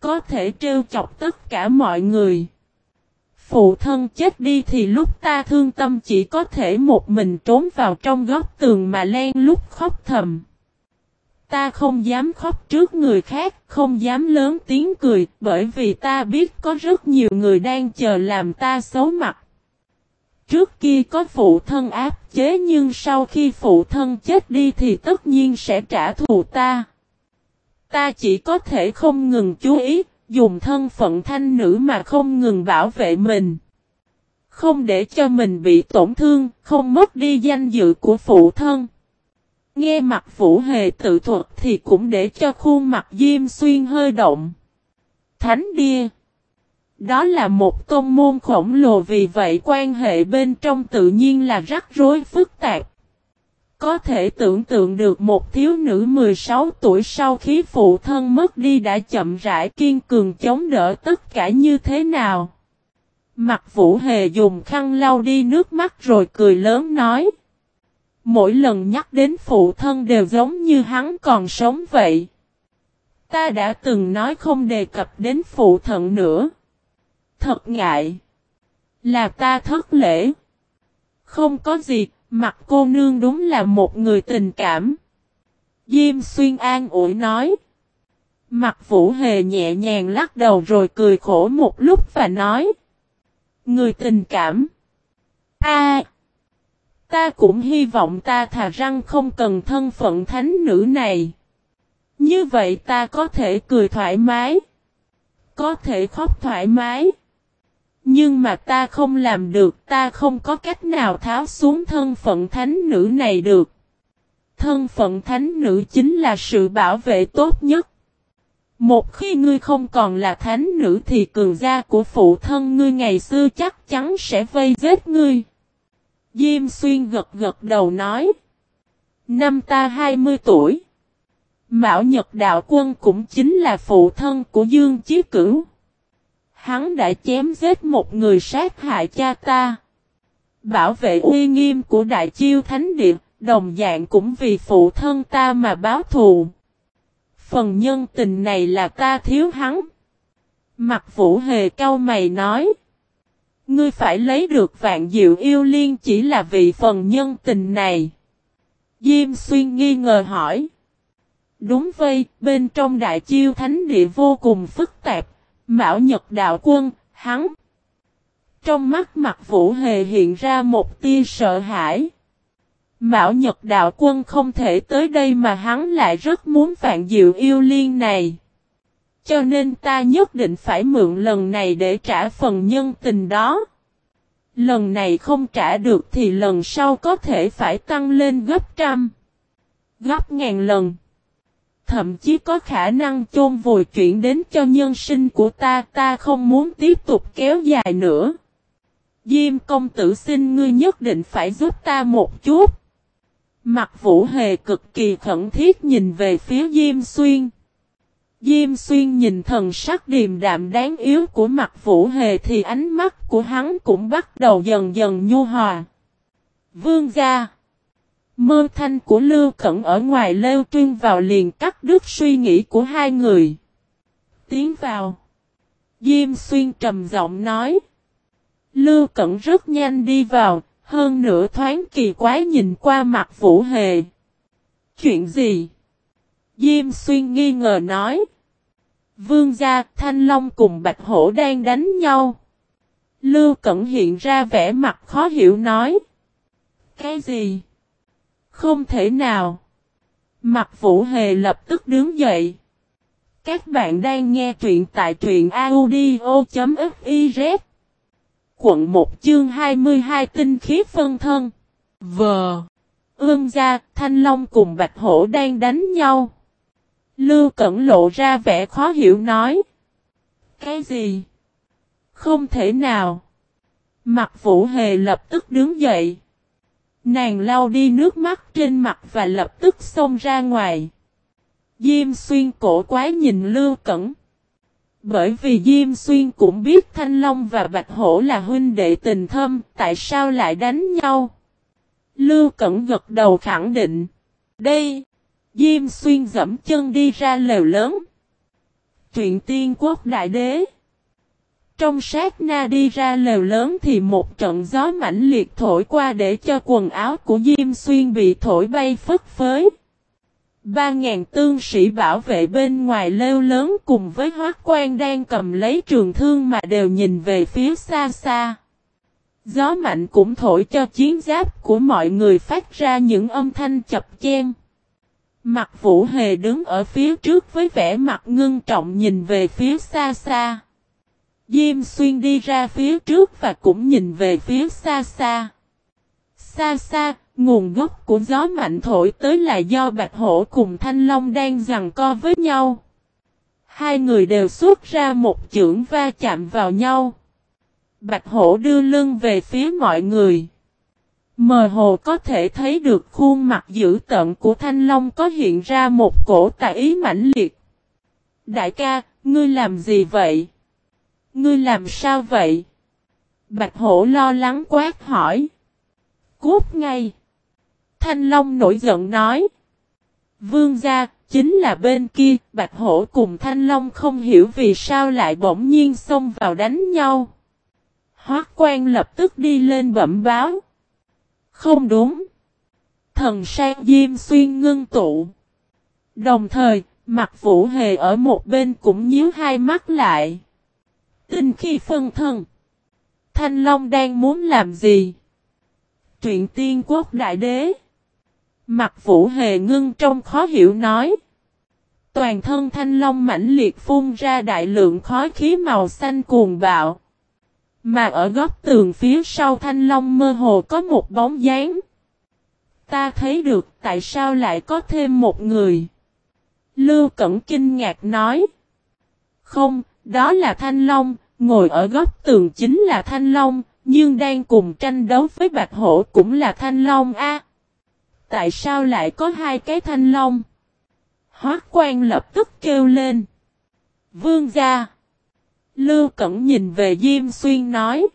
Có thể trêu chọc tất cả mọi người. Phụ thân chết đi thì lúc ta thương tâm chỉ có thể một mình trốn vào trong góc tường mà len lúc khóc thầm. Ta không dám khóc trước người khác, không dám lớn tiếng cười, bởi vì ta biết có rất nhiều người đang chờ làm ta xấu mặt. Trước kia có phụ thân áp chế nhưng sau khi phụ thân chết đi thì tất nhiên sẽ trả thù ta. Ta chỉ có thể không ngừng chú ý, dùng thân phận thanh nữ mà không ngừng bảo vệ mình. Không để cho mình bị tổn thương, không mất đi danh dự của phụ thân. Nghe mặt Vũ Hề tự thuật thì cũng để cho khuôn mặt Diêm Xuyên hơi động. Thánh Đia Đó là một tôn môn khổng lồ vì vậy quan hệ bên trong tự nhiên là rắc rối phức tạp. Có thể tưởng tượng được một thiếu nữ 16 tuổi sau khi phụ thân mất đi đã chậm rãi kiên cường chống đỡ tất cả như thế nào. Mặt Vũ Hề dùng khăn lau đi nước mắt rồi cười lớn nói. Mỗi lần nhắc đến phụ thân đều giống như hắn còn sống vậy. Ta đã từng nói không đề cập đến phụ thận nữa. Thật ngại. Là ta thất lễ. Không có gì, mặt cô nương đúng là một người tình cảm. Diêm xuyên an ủi nói. Mặt vũ hề nhẹ nhàng lắc đầu rồi cười khổ một lúc và nói. Người tình cảm. A. Ta cũng hy vọng ta thà răng không cần thân phận thánh nữ này. Như vậy ta có thể cười thoải mái. Có thể khóc thoải mái. Nhưng mà ta không làm được, ta không có cách nào tháo xuống thân phận thánh nữ này được. Thân phận thánh nữ chính là sự bảo vệ tốt nhất. Một khi ngươi không còn là thánh nữ thì cường gia của phụ thân ngươi ngày xưa chắc chắn sẽ vây giết ngươi. Diêm xuyên gật gật đầu nói. Năm ta 20 tuổi. Mạo Nhật Đạo Quân cũng chính là phụ thân của Dương Chí Cửu. Hắn đã chém giết một người sát hại cha ta. Bảo vệ uy nghiêm của Đại Chiêu Thánh Điện, đồng dạng cũng vì phụ thân ta mà báo thù. Phần nhân tình này là ta thiếu hắn. Mặt vũ hề cao mày nói. Ngươi phải lấy được vạn diệu yêu liên chỉ là vì phần nhân tình này. Diêm xuyên nghi ngờ hỏi. Đúng vậy, bên trong đại chiêu thánh địa vô cùng phức tạp. Mạo Nhật đạo quân, hắn. Trong mắt mặt vũ hề hiện ra một tia sợ hãi. Mạo Nhật đạo quân không thể tới đây mà hắn lại rất muốn vạn diệu yêu liên này. Cho nên ta nhất định phải mượn lần này để trả phần nhân tình đó. Lần này không trả được thì lần sau có thể phải tăng lên gấp trăm. Gấp ngàn lần. Thậm chí có khả năng chôn vùi chuyện đến cho nhân sinh của ta. Ta không muốn tiếp tục kéo dài nữa. Diêm công tử xin ngươi nhất định phải giúp ta một chút. Mặt vũ hề cực kỳ khẩn thiết nhìn về phía Diêm Xuyên. Diêm xuyên nhìn thần sắc điềm đạm đáng yếu của mặt vũ hề thì ánh mắt của hắn cũng bắt đầu dần dần nhu hòa. Vương gia Mơ thanh của Lưu Cẩn ở ngoài lêu tuyên vào liền cắt đứt suy nghĩ của hai người. Tiến vào. Diêm xuyên trầm giọng nói. Lưu Cẩn rất nhanh đi vào, hơn nửa thoáng kỳ quái nhìn qua mặt Vũ Hề. Chuyện gì? Diêm xuyên nghi ngờ nói. Vương gia, Thanh Long cùng Bạch Hổ đang đánh nhau. Lưu Cẩn hiện ra vẻ mặt khó hiểu nói. Cái gì? Không thể nào. Mặt Vũ Hề lập tức đứng dậy. Các bạn đang nghe truyện tại truyện audio.fiz. Quận 1 chương 22 tinh khí phân thân. Vờ. Ương gia, Thanh Long cùng Bạch Hổ đang đánh nhau. Lưu Cẩn lộ ra vẻ khó hiểu nói. Cái gì? Không thể nào. Mặt Vũ Hề lập tức đứng dậy. Nàng lau đi nước mắt trên mặt và lập tức xông ra ngoài. Diêm xuyên cổ quái nhìn Lưu Cẩn. Bởi vì Diêm Xuyên cũng biết Thanh Long và Bạch Hổ là huynh đệ tình thâm, tại sao lại đánh nhau? Lưu Cẩn gật đầu khẳng định. Đây, Diêm Xuyên dẫm chân đi ra lều lớn. Truyện tiên quốc đại đế. Trong sát na đi ra lều lớn thì một trận gió mãnh liệt thổi qua để cho quần áo của Diêm Xuyên bị thổi bay phất phới. Ba ngàn tương sĩ bảo vệ bên ngoài lêu lớn cùng với hoác quan đang cầm lấy trường thương mà đều nhìn về phía xa xa. Gió mạnh cũng thổi cho chiến giáp của mọi người phát ra những âm thanh chập chen. Mặt vũ hề đứng ở phía trước với vẻ mặt ngưng trọng nhìn về phía xa xa. Diêm xuyên đi ra phía trước và cũng nhìn về phía xa xa. Xa xa, nguồn gốc của gió mạnh thổi tới là do Bạch Hổ cùng Thanh Long đang giằng co với nhau. Hai người đều xuất ra một chưởng va chạm vào nhau. Bạch Hổ đưa lưng về phía mọi người. Mờ hồ có thể thấy được khuôn mặt dữ tợn của Thanh Long có hiện ra một cổ tà ý mãnh liệt. Đại ca, ngươi làm gì vậy? Ngươi làm sao vậy? Bạch hổ lo lắng quát hỏi. Cút ngay. Thanh Long nổi giận nói. Vương gia, chính là bên kia, Bạch hổ cùng Thanh Long không hiểu vì sao lại bỗng nhiên xông vào đánh nhau. Hoác quan lập tức đi lên bẩm báo. Không đúng. Thần sang diêm xuyên ngưng tụ. Đồng thời, mặt vũ hề ở một bên cũng nhíu hai mắt lại. Tinh khi phân thân. Thanh Long đang muốn làm gì? Truyện tiên quốc đại đế. Mặt vũ hề ngưng trong khó hiểu nói. Toàn thân thanh long mãnh liệt phun ra đại lượng khói khí màu xanh cuồng bạo. Mà ở góc tường phía sau thanh long mơ hồ có một bóng dáng. Ta thấy được tại sao lại có thêm một người. Lưu Cẩn kinh ngạc nói. Không, đó là thanh long, ngồi ở góc tường chính là thanh long, nhưng đang cùng tranh đấu với bạch hổ cũng là thanh long a. tại sao lại có hai cái thanh long? Hoác quan lập tức kêu lên. Vương gia. Lưu Cẩn nhìn về Diêm Xuyên nói.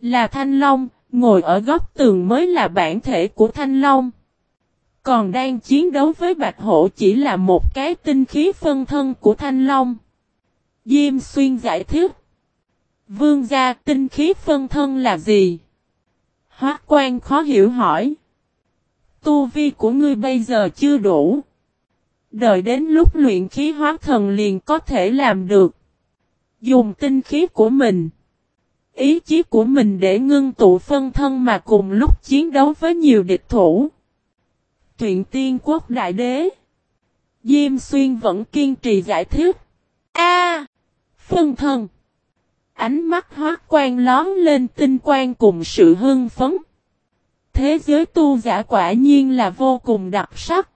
Là Thanh Long, ngồi ở góc tường mới là bản thể của Thanh Long. Còn đang chiến đấu với Bạch Hổ chỉ là một cái tinh khí phân thân của Thanh Long. Diêm Xuyên giải thích. Vương gia tinh khí phân thân là gì? Hóa quan khó hiểu hỏi. Tu vi của ngươi bây giờ chưa đủ. Đợi đến lúc luyện khí hóa thần liền có thể làm được. Dùng tinh khí của mình. Ý chí của mình để ngưng tụ phân thân mà cùng lúc chiến đấu với nhiều địch thủ. Truyện tiên quốc đại đế. Diêm xuyên vẫn kiên trì giải thích. A, Phân thân. Ánh mắt hóa quan lón lên tinh quang cùng sự hưng phấn. Thế giới tu giả quả nhiên là vô cùng đặc sắc.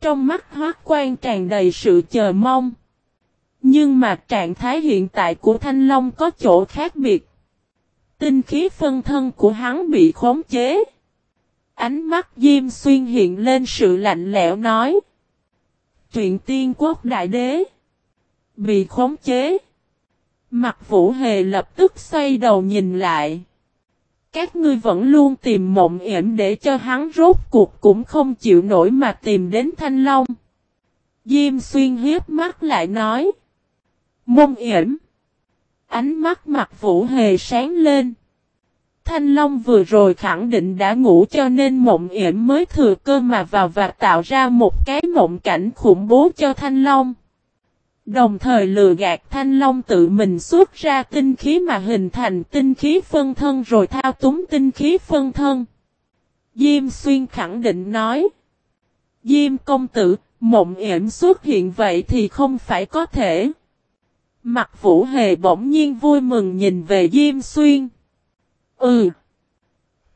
Trong mắt hóa quan tràn đầy sự chờ mong. Nhưng mà trạng thái hiện tại của Thanh Long có chỗ khác biệt. Tinh khí phân thân của hắn bị khống chế. Ánh mắt Diêm Xuyên hiện lên sự lạnh lẽo nói. Truyện tiên quốc đại đế. Bị khống chế. Mặt vũ hề lập tức xoay đầu nhìn lại. Các ngươi vẫn luôn tìm mộng yểm để cho hắn rốt cuộc cũng không chịu nổi mà tìm đến Thanh Long. Diêm xuyên hiếp mắt lại nói. Mông yểm. Ánh mắt mặt vũ hề sáng lên. Thanh Long vừa rồi khẳng định đã ngủ cho nên mộng yểm mới thừa cơ mà vào và tạo ra một cái mộng cảnh khủng bố cho Thanh Long. Đồng thời lừa gạt thanh long tự mình xuất ra tinh khí mà hình thành tinh khí phân thân rồi thao túng tinh khí phân thân. Diêm xuyên khẳng định nói. Diêm công tử, mộng yểm xuất hiện vậy thì không phải có thể. Mặt vũ hề bỗng nhiên vui mừng nhìn về Diêm xuyên. Ừ.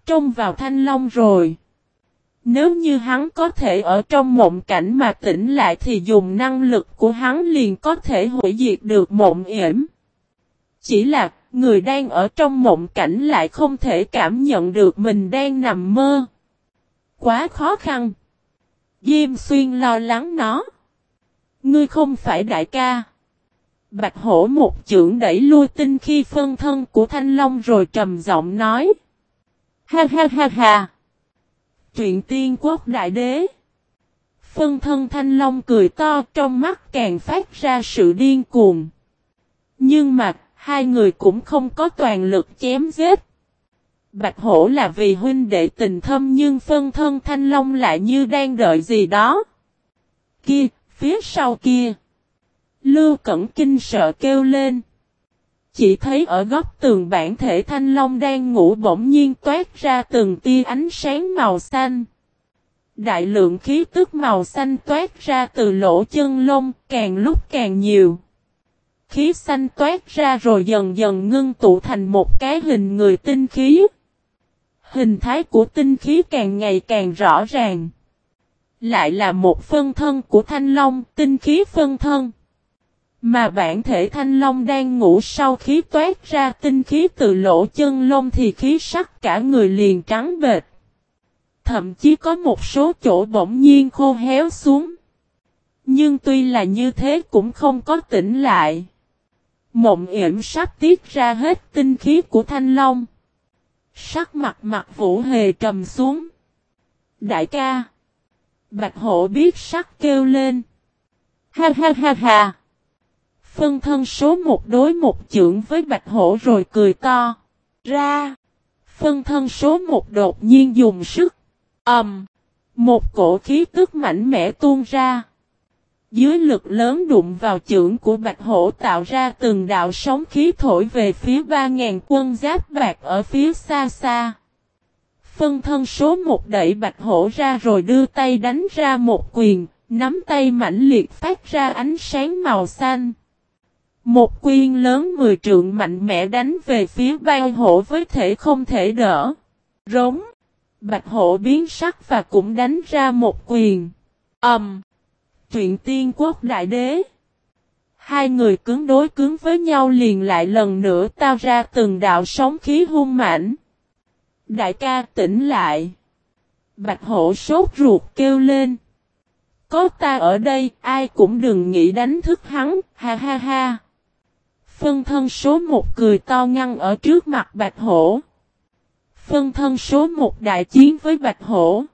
Trông vào thanh long rồi. Nếu như hắn có thể ở trong mộng cảnh mà tỉnh lại thì dùng năng lực của hắn liền có thể hủy diệt được mộng yểm. Chỉ là, người đang ở trong mộng cảnh lại không thể cảm nhận được mình đang nằm mơ. Quá khó khăn. Diêm xuyên lo lắng nó. Ngươi không phải đại ca. Bạch hổ một chưởng đẩy lui tinh khi phân thân của thanh long rồi trầm giọng nói. Ha ha ha ha. Truyện tiên quốc đại đế. Phân thân thanh long cười to trong mắt càng phát ra sự điên cuồng. Nhưng mà, hai người cũng không có toàn lực chém giết. Bạch hổ là vì huynh đệ tình thâm nhưng phân thân thanh long lại như đang đợi gì đó. Kia, phía sau kia. Lưu Cẩn Kinh sợ kêu lên. Chỉ thấy ở góc tường bản thể thanh long đang ngủ bỗng nhiên toát ra từng tia ánh sáng màu xanh. Đại lượng khí tức màu xanh toát ra từ lỗ chân lông càng lúc càng nhiều. Khí xanh toát ra rồi dần dần ngưng tụ thành một cái hình người tinh khí. Hình thái của tinh khí càng ngày càng rõ ràng. Lại là một phân thân của thanh long, tinh khí phân thân. Mà bản thể thanh long đang ngủ sau khí toát ra tinh khí từ lỗ chân lông thì khí sắc cả người liền trắng bệt. Thậm chí có một số chỗ bỗng nhiên khô héo xuống. Nhưng tuy là như thế cũng không có tỉnh lại. Mộng yểm sắp tiết ra hết tinh khí của thanh long. Sắc mặt mặt vũ hề trầm xuống. Đại ca. Bạch hộ biết sắc kêu lên. Ha ha ha ha. Phân thân số một đối một chưởng với bạch hổ rồi cười to. Ra. Phân thân số một đột nhiên dùng sức. ầm, um, Một cổ khí tức mạnh mẽ tuôn ra. Dưới lực lớn đụng vào chưởng của bạch hổ tạo ra từng đạo sóng khí thổi về phía ba ngàn quân giáp bạc ở phía xa xa. Phân thân số một đẩy bạch hổ ra rồi đưa tay đánh ra một quyền, nắm tay mãnh liệt phát ra ánh sáng màu xanh. Một quyền lớn mười trượng mạnh mẽ đánh về phía bay hổ với thể không thể đỡ. Rống. Bạch hổ biến sắc và cũng đánh ra một quyền. Ẩm. Um, truyện tiên quốc đại đế. Hai người cứng đối cứng với nhau liền lại lần nữa tao ra từng đạo sóng khí hung mãnh. Đại ca tỉnh lại. Bạch hổ sốt ruột kêu lên. Có ta ở đây, ai cũng đừng nghĩ đánh thức hắn, ha ha ha. Phân thân số một cười to ngăn ở trước mặt bạch hổ. Phân thân số một đại chiến với bạch hổ.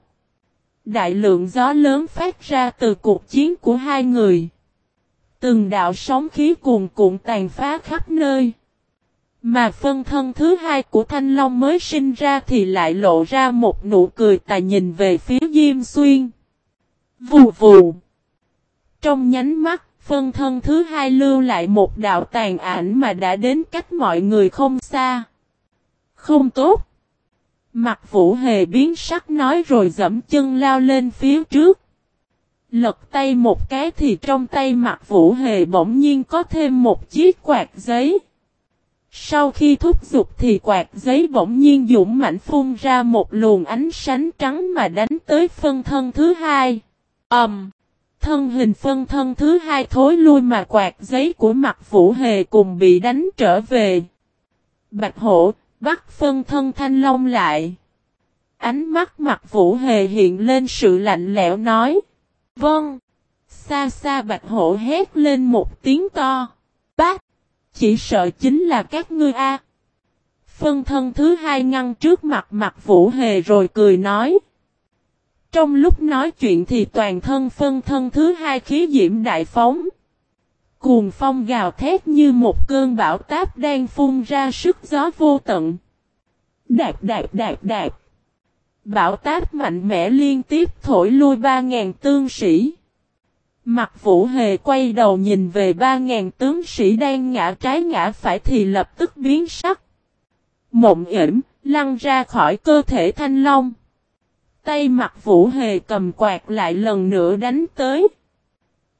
Đại lượng gió lớn phát ra từ cuộc chiến của hai người. Từng đạo sóng khí cuồn cuộn tàn phá khắp nơi. Mà phân thân thứ hai của Thanh Long mới sinh ra thì lại lộ ra một nụ cười tà nhìn về phía Diêm Xuyên. Vù vù. Trong nhánh mắt, phân thân thứ hai lưu lại một đạo tàn ảnh mà đã đến cách mọi người không xa. Không tốt. Mặt vũ hề biến sắc nói rồi dẫm chân lao lên phía trước. Lật tay một cái thì trong tay mặt vũ hề bỗng nhiên có thêm một chiếc quạt giấy. Sau khi thúc giục thì quạt giấy bỗng nhiên dũng mạnh phun ra một luồng ánh sáng trắng mà đánh tới phân thân thứ hai. Ẩm! Um, thân hình phân thân thứ hai thối lui mà quạt giấy của mặt vũ hề cùng bị đánh trở về. Bạch hổ, bắt phân thân thanh long lại. Ánh mắt mặt vũ hề hiện lên sự lạnh lẽo nói. Vâng. Xa xa bạch hổ hét lên một tiếng to. Bác. Chỉ sợ chính là các ngươi a. Phân thân thứ hai ngăn trước mặt mặt vũ hề rồi cười nói. Trong lúc nói chuyện thì toàn thân phân thân thứ hai khí diễm đại phóng. Cuồng phong gào thét như một cơn bão táp đang phun ra sức gió vô tận. Đạp đạp đạp đạp. Bão táp mạnh mẽ liên tiếp thổi lui ba ngàn tương sĩ. Mặt vũ hề quay đầu nhìn về ba ngàn tướng sĩ đang ngã trái ngã phải thì lập tức biến sắc. Mộng yểm, lăn ra khỏi cơ thể thanh long. Tay mặt vũ hề cầm quạt lại lần nữa đánh tới.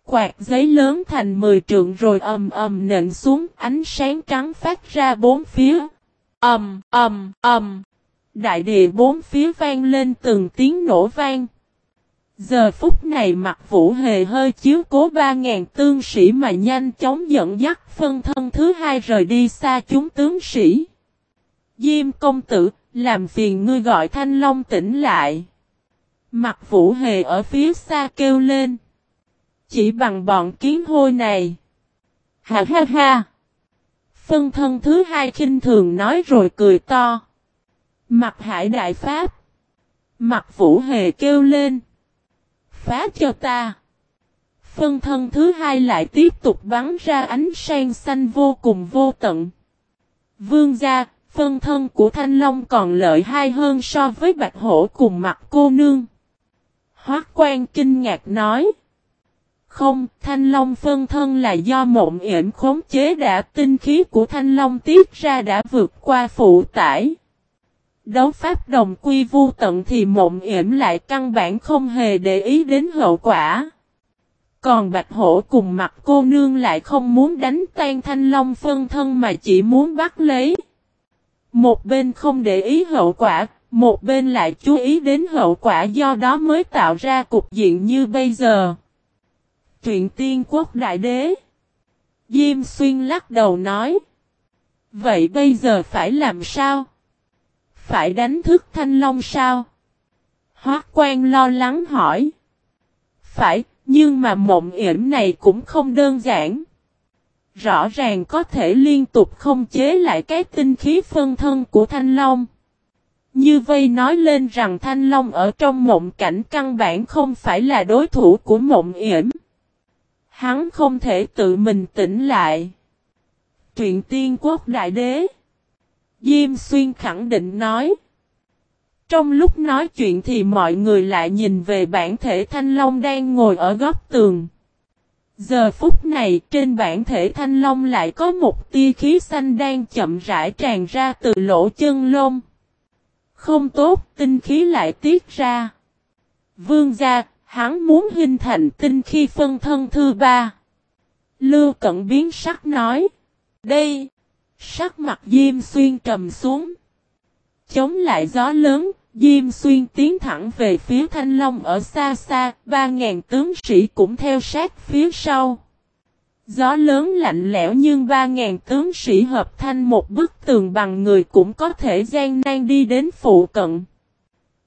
Quạt giấy lớn thành 10 trượng rồi ầm ầm nện xuống ánh sáng trắng phát ra bốn phía. Ầm ầm ầm. Đại địa bốn phía vang lên từng tiếng nổ vang. Giờ phút này mặt vũ hề hơi chiếu cố ba ngàn tương sĩ mà nhanh chóng dẫn dắt phân thân thứ hai rời đi xa chúng tướng sĩ. Diêm công tử, làm phiền ngươi gọi thanh long tỉnh lại. Mặt vũ hề ở phía xa kêu lên. Chỉ bằng bọn kiến hôi này. Ha ha ha! Phân thân thứ hai khinh thường nói rồi cười to. Mặt hải đại pháp. Mặt vũ hề kêu lên. Phá cho ta. Phân thân thứ hai lại tiếp tục bắn ra ánh sang xanh vô cùng vô tận. Vương gia, phân thân của Thanh Long còn lợi hai hơn so với Bạch Hổ cùng mặt cô nương. Hoác quan kinh ngạc nói. Không, Thanh Long phân thân là do mộng yểm khống chế đã tinh khí của Thanh Long tiết ra đã vượt qua phụ tải. Đấu pháp đồng quy vu tận thì mộng yểm lại căn bản không hề để ý đến hậu quả. Còn Bạch Hổ cùng mặt cô nương lại không muốn đánh tan Thanh Long phân thân mà chỉ muốn bắt lấy. Một bên không để ý hậu quả, một bên lại chú ý đến hậu quả do đó mới tạo ra cục diện như bây giờ. Truyện tiên quốc đại đế. Diêm xuyên lắc đầu nói. Vậy bây giờ phải làm sao? Phải đánh thức thanh long sao? Hoác quan lo lắng hỏi. Phải, nhưng mà mộng yểm này cũng không đơn giản. Rõ ràng có thể liên tục không chế lại cái tinh khí phân thân của thanh long. Như vây nói lên rằng thanh long ở trong mộng cảnh căn bản không phải là đối thủ của mộng yểm. Hắn không thể tự mình tỉnh lại. Truyện tiên quốc đại đế. Diêm xuyên khẳng định nói. Trong lúc nói chuyện thì mọi người lại nhìn về bản thể Thanh Long đang ngồi ở góc tường. Giờ phút này trên bản thể Thanh Long lại có một tia khí xanh đang chậm rãi tràn ra từ lỗ chân lông. Không tốt, tinh khí lại tiết ra. Vương gia, hắn muốn hình thành tinh khí phân thân thư ba. Lưu Cận biến sắc nói. Đây, sắc mặt Diêm Xuyên trầm xuống. Chống lại gió lớn, Diêm Xuyên tiến thẳng về phía Thanh Long ở xa xa, ba ngàn tướng sĩ cũng theo sát phía sau. Gió lớn lạnh lẽo nhưng ba ngàn tướng sĩ hợp thanh một bức tường bằng người cũng có thể gian nan đi đến phụ cận.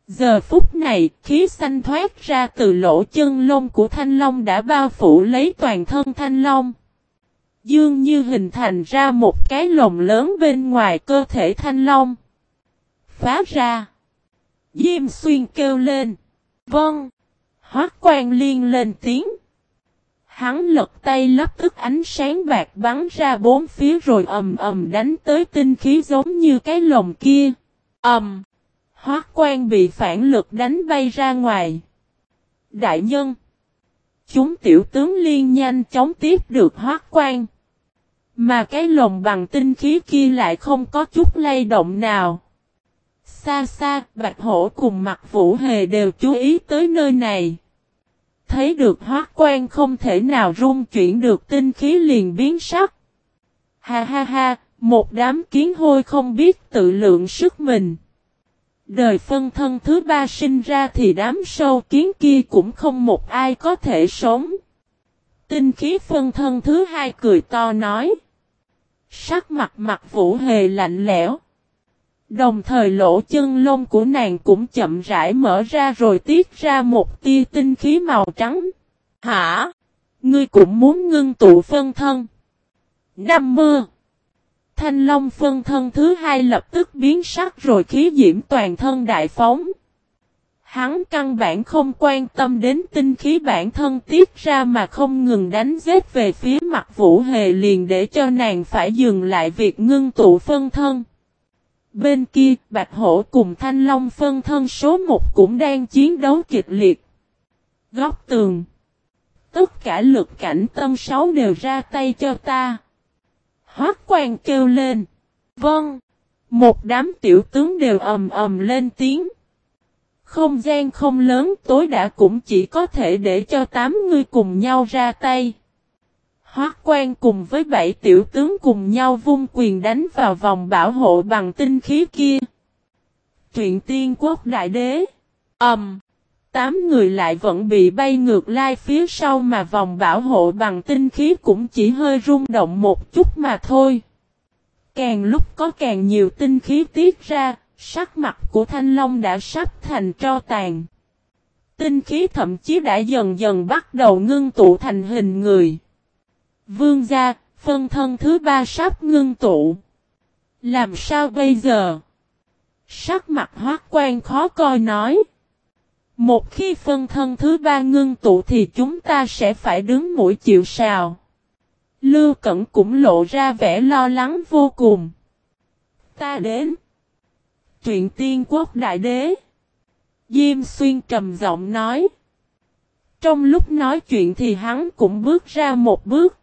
Giờ phút này, khí xanh thoát ra từ lỗ chân lông của thanh long đã bao phủ lấy toàn thân thanh long. Dương như hình thành ra một cái lồng lớn bên ngoài cơ thể thanh long. Phá ra. Diêm xuyên kêu lên. Vâng. Hoác quan liên lên tiếng. Hắn lật tay lấp tức ánh sáng bạc bắn ra bốn phía rồi ầm ầm đánh tới tinh khí giống như cái lồng kia. Ầm. Hoác quan bị phản lực đánh bay ra ngoài. Đại nhân. Chúng tiểu tướng liên nhanh chóng tiếp được hoác quan. Mà cái lồng bằng tinh khí kia lại không có chút lay động nào. Xa xa, Bạch Hổ cùng mặt Vũ Hề đều chú ý tới nơi này. Thấy được hóa quan không thể nào rung chuyển được tinh khí liền biến sắc. Ha ha ha, một đám kiến hôi không biết tự lượng sức mình. Đời phân thân thứ ba sinh ra thì đám sâu kiến kia cũng không một ai có thể sống. Tinh khí phân thân thứ hai cười to nói. Sắc mặt mặt vũ hề lạnh lẽo. Đồng thời lỗ chân lông của nàng cũng chậm rãi mở ra rồi tiết ra một tia tinh khí màu trắng. Hả? Ngươi cũng muốn ngưng tụ phân thân. Năm mưa. Thanh long phân thân thứ hai lập tức biến sắc rồi khí diễm toàn thân đại phóng. Hắn căn bản không quan tâm đến tinh khí bản thân tiết ra mà không ngừng đánh giết về phía mặt vũ hề liền để cho nàng phải dừng lại việc ngưng tụ phân thân. Bên kia, Bạch Hổ cùng Thanh Long phân thân số 1 cũng đang chiến đấu kịch liệt. Góc tường. Tất cả lực cảnh tâm sáu đều ra tay cho ta. Hoác quan kêu lên. Vâng. Một đám tiểu tướng đều ầm ầm lên tiếng. Không gian không lớn tối đã cũng chỉ có thể để cho tám người cùng nhau ra tay. Hoác quan cùng với bảy tiểu tướng cùng nhau vung quyền đánh vào vòng bảo hộ bằng tinh khí kia. Truyện tiên quốc đại đế. Ẩm. Um, tám người lại vẫn bị bay ngược lai phía sau mà vòng bảo hộ bằng tinh khí cũng chỉ hơi rung động một chút mà thôi. Càng lúc có càng nhiều tinh khí tiết ra, sắc mặt của Thanh Long đã sắp thành tro tàn. Tinh khí thậm chí đã dần dần bắt đầu ngưng tụ thành hình người. Vương gia, phân thân thứ ba sắp ngưng tụ. Làm sao bây giờ? Sắc mặt hoác quan khó coi nói. Một khi phân thân thứ ba ngưng tụ thì chúng ta sẽ phải đứng mũi chịu sào. Lưu Cẩn cũng lộ ra vẻ lo lắng vô cùng. Ta đến. Truyện tiên quốc đại đế. Diêm xuyên trầm giọng nói. Trong lúc nói chuyện thì hắn cũng bước ra một bước.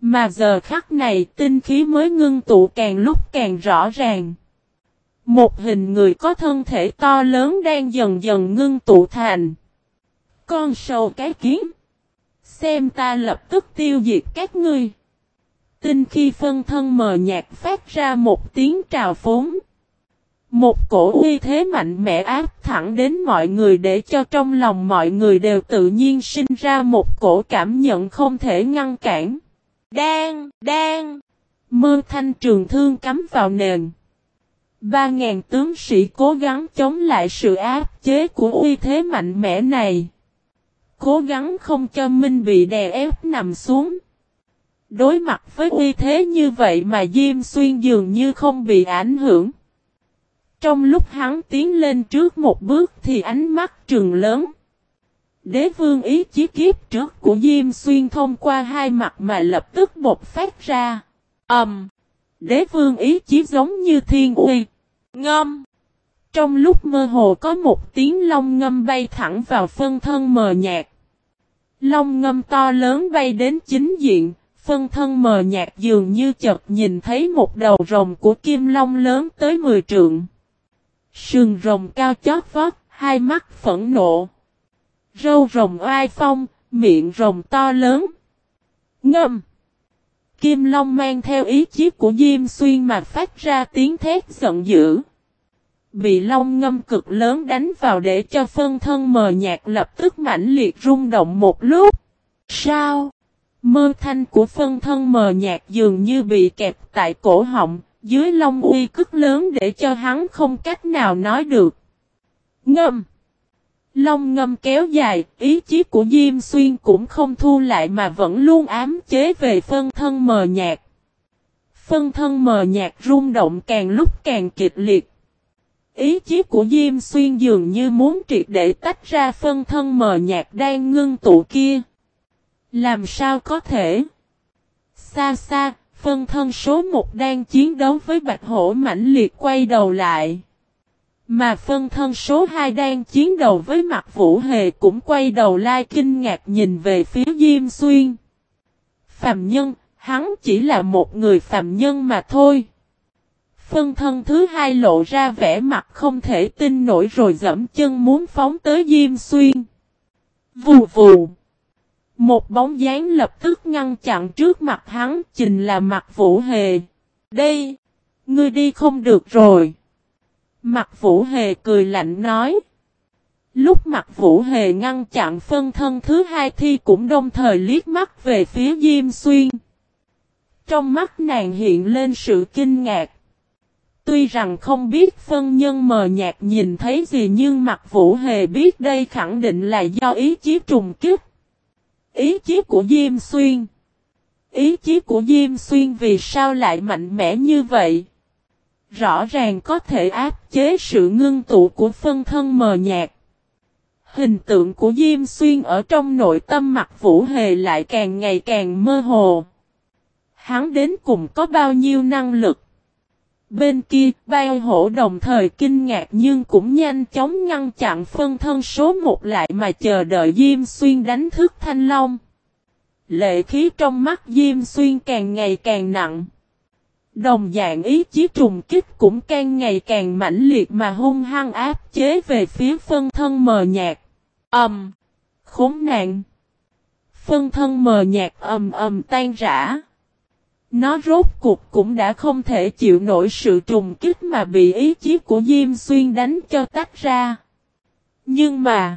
Mà giờ khắc này, tinh khí mới ngưng tụ càng lúc càng rõ ràng. Một hình người có thân thể to lớn đang dần dần ngưng tụ thành. Con sâu cái kiến. Xem ta lập tức tiêu diệt các ngươi. Tinh khi phân thân mờ nhạt phát ra một tiếng trào phúng. Một cổ uy thế mạnh mẽ áp thẳng đến mọi người để cho trong lòng mọi người đều tự nhiên sinh ra một cổ cảm nhận không thể ngăn cản. Đang, đang. Mơ thanh trường thương cắm vào nền. Ba ngàn tướng sĩ cố gắng chống lại sự áp chế của uy thế mạnh mẽ này. Cố gắng không cho Minh bị đè ép nằm xuống. Đối mặt với uy thế như vậy mà Diêm Xuyên dường như không bị ảnh hưởng. Trong lúc hắn tiến lên trước một bước thì ánh mắt trường lớn. Đế vương ý chí kiếp trước của Diêm Xuyên thông qua hai mặt mà lập tức bột phát ra. Ẩm! Um, đế vương ý chí giống như thiên uy. Ngâm! Trong lúc mơ hồ có một tiếng long ngâm bay thẳng vào phân thân mờ nhạt. Long ngâm to lớn bay đến chính diện, phân thân mờ nhạt dường như chợt nhìn thấy một đầu rồng của kim long lớn tới 10 trượng. Sườn rồng cao chót vót, hai mắt phẫn nộ. Râu rồng oai phong, miệng rồng to lớn. Ngâm. Kim Long mang theo ý chí của Diêm Xuyên mà phát ra tiếng thét giận dữ. Bị Long ngâm cực lớn đánh vào để cho phân thân mờ nhạt lập tức mãnh liệt rung động một lúc. Sao? Mơ thanh của phân thân mờ nhạt dường như bị kẹp tại cổ họng, dưới long uy cức lớn để cho hắn không cách nào nói được. Ngâm. Long ngâm kéo dài, ý chí của Diêm Xuyên cũng không thu lại mà vẫn luôn ám chế về phân thân mờ nhạt. Phân thân mờ nhạt rung động càng lúc càng kịch liệt. Ý chí của Diêm Xuyên dường như muốn triệt để tách ra phân thân mờ nhạt đang ngưng tụ kia. Làm sao có thể? Xa xa, phân thân số 1 đang chiến đấu với Bạch Hổ mãnh liệt quay đầu lại. Mà phân thân số 2 đang chiến đấu với mặt Vũ Hề cũng quay đầu lai kinh ngạc nhìn về phía Diêm Xuyên. Phạm nhân, hắn chỉ là một người phạm nhân mà thôi. Phân thân thứ hai lộ ra vẻ mặt không thể tin nổi rồi dẫm chân muốn phóng tới Diêm Xuyên. Vù vù. Một bóng dáng lập tức ngăn chặn trước mặt hắn, trình là mặt Vũ Hề. Đây, ngươi đi không được rồi. Mặt Vũ Hề cười lạnh nói. Lúc mặt Vũ Hề ngăn chặn phân thân thứ hai thi cũng đồng thời liếc mắt về phía Diêm Xuyên. Trong mắt nàng hiện lên sự kinh ngạc. Tuy rằng không biết phân nhân mờ nhạt nhìn thấy gì nhưng mặt Vũ Hề biết đây khẳng định là do ý chí trùng kích. Ý chí của Diêm Xuyên. Ý chí của Diêm Xuyên vì sao lại mạnh mẽ như vậy? Rõ ràng có thể áp chế sự ngưng tụ của phân thân mờ nhạt. Hình tượng của Diêm Xuyên ở trong nội tâm mặt Vũ Hề lại càng ngày càng mơ hồ. Hắn đến cùng có bao nhiêu năng lực? Bên kia, bao hổ đồng thời kinh ngạc nhưng cũng nhanh chóng ngăn chặn phân thân số một lại mà chờ đợi Diêm Xuyên đánh thức Thanh Long. Lệ khí trong mắt Diêm Xuyên càng ngày càng nặng. Đồng dạng ý chí trùng kích cũng càng ngày càng mãnh liệt mà hung hăng áp chế về phía phân thân mờ nhạt. Ầm! Um, khốn nạn! Phân thân mờ nhạt ầm ầm tan rã. Nó rốt cục cũng đã không thể chịu nổi sự trùng kích mà bị ý chí của Diêm Xuyên đánh cho tách ra. Nhưng mà,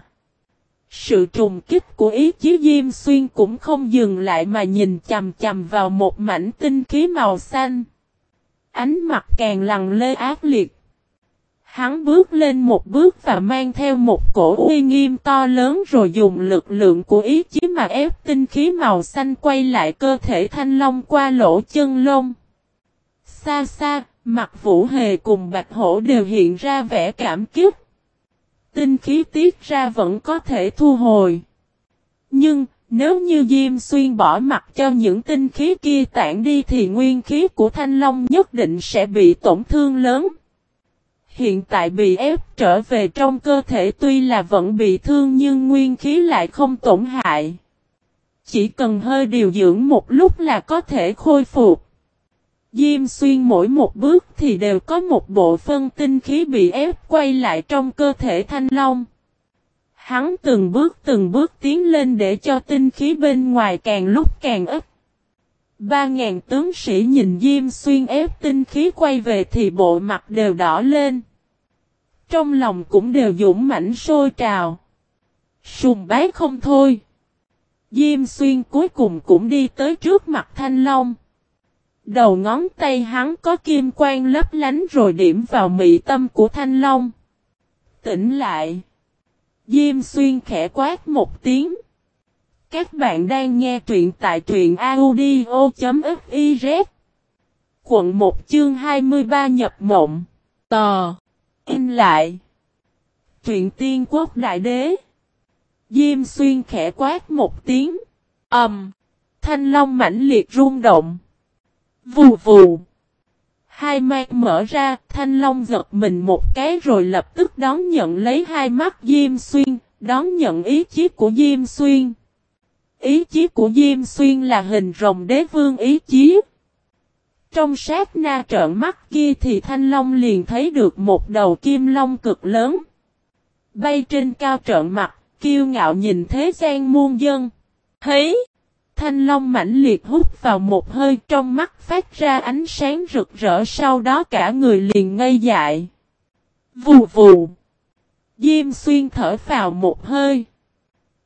sự trùng kích của ý chí Diêm Xuyên cũng không dừng lại mà nhìn chầm chầm vào một mảnh tinh khí màu xanh. Ánh mặt càng lặng lê ác liệt. Hắn bước lên một bước và mang theo một cổ uy nghiêm to lớn rồi dùng lực lượng của ý chí mà ép tinh khí màu xanh quay lại cơ thể thanh long qua lỗ chân lông. Xa xa, mặt vũ hề cùng bạch hổ đều hiện ra vẻ cảm kích. Tinh khí tiết ra vẫn có thể thu hồi. Nhưng, nếu như Diêm Xuyên bỏ mặt cho những tinh khí kia tản đi thì nguyên khí của Thanh Long nhất định sẽ bị tổn thương lớn. Hiện tại bị ép trở về trong cơ thể tuy là vẫn bị thương nhưng nguyên khí lại không tổn hại. Chỉ cần hơi điều dưỡng một lúc là có thể khôi phục. Diêm xuyên mỗi một bước thì đều có một bộ phân tinh khí bị ép quay lại trong cơ thể thanh long. Hắn từng bước từng bước tiến lên để cho tinh khí bên ngoài càng lúc càng ít. Ba ngàn tướng sĩ nhìn Diêm Xuyên ép tinh khí quay về thì bộ mặt đều đỏ lên. Trong lòng cũng đều dũng mãnh sôi trào. Sùng bái không thôi. Diêm Xuyên cuối cùng cũng đi tới trước mặt Thanh Long. Đầu ngón tay hắn có kim quang lấp lánh rồi điểm vào mị tâm của Thanh Long. Tỉnh lại. Diêm xuyên khẽ quát một tiếng. Các bạn đang nghe truyện tại truyện audio.fiz. Quận 1 chương 23 nhập mộng. Tò. In lại. Truyện tiên quốc đại đế. Diêm xuyên khẽ quát một tiếng. Âm. Um, thanh long mãnh liệt rung động. Vù vù. Hai mắt mở ra, thanh long giật mình một cái rồi lập tức đón nhận lấy hai mắt Diêm Xuyên, đón nhận ý chí của Diêm Xuyên. Ý chí của Diêm Xuyên là hình rồng đế vương ý chí. Trong sát na trợn mắt kia thì thanh long liền thấy được một đầu kim long cực lớn. Bay trên cao trợn mặt, kiêu ngạo nhìn thế gian muôn dân. Thấy! Thanh long mãnh liệt hút vào một hơi trong mắt phát ra ánh sáng rực rỡ sau đó cả người liền ngây dại. Vù vù. Diêm xuyên thở vào một hơi.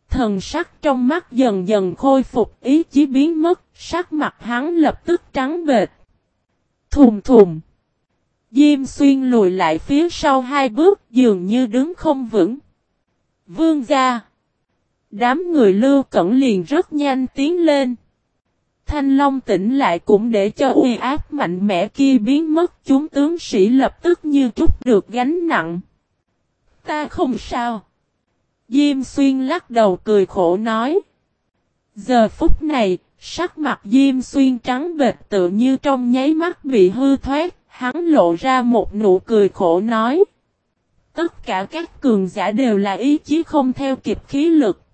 Thần sắc trong mắt dần dần khôi phục ý chí biến mất, sắc mặt hắn lập tức trắng bệt. Thùng thùng. Diêm xuyên lùi lại phía sau hai bước dường như đứng không vững. Vương ra. Đám người lưu cẩn liền rất nhanh tiến lên. Thanh Long tỉnh lại cũng để cho uy áp mạnh mẽ kia biến mất chúng tướng sĩ lập tức như trút được gánh nặng. Ta không sao. Diêm xuyên lắc đầu cười khổ nói. Giờ phút này, sắc mặt Diêm xuyên trắng bệt tự như trong nháy mắt bị hư thoát, hắn lộ ra một nụ cười khổ nói. Tất cả các cường giả đều là ý chí không theo kịp khí lực.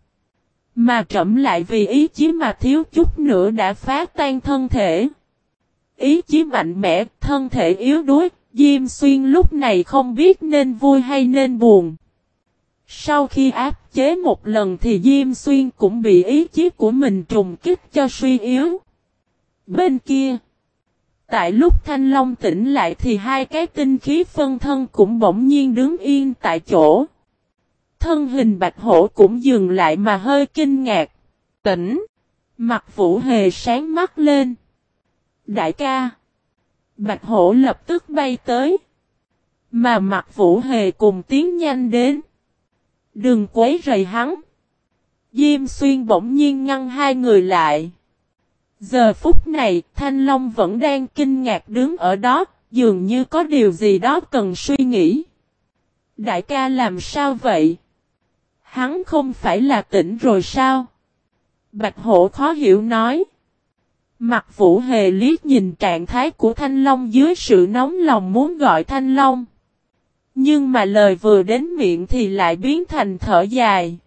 Mà trẫm lại vì ý chí mà thiếu chút nữa đã phá tan thân thể. Ý chí mạnh mẽ, thân thể yếu đuối, Diêm Xuyên lúc này không biết nên vui hay nên buồn. Sau khi áp chế một lần thì Diêm Xuyên cũng bị ý chí của mình trùng kích cho suy yếu. Bên kia, tại lúc Thanh Long tỉnh lại thì hai cái tinh khí phân thân cũng bỗng nhiên đứng yên tại chỗ thân hình bạch hổ cũng dừng lại mà hơi kinh ngạc. Tỉnh. Mặt vũ hề sáng mắt lên. Đại ca. Bạch hổ lập tức bay tới. Mà mặt vũ hề cùng tiến nhanh đến. Đừng quấy rầy hắn. Diêm xuyên bỗng nhiên ngăn hai người lại. Giờ phút này, Thanh Long vẫn đang kinh ngạc đứng ở đó, dường như có điều gì đó cần suy nghĩ. Đại ca làm sao vậy? Hắn không phải là tỉnh rồi sao? Bạch hổ khó hiểu nói. Mặt vũ hề liếc nhìn trạng thái của thanh long dưới sự nóng lòng muốn gọi thanh long. Nhưng mà lời vừa đến miệng thì lại biến thành thở dài.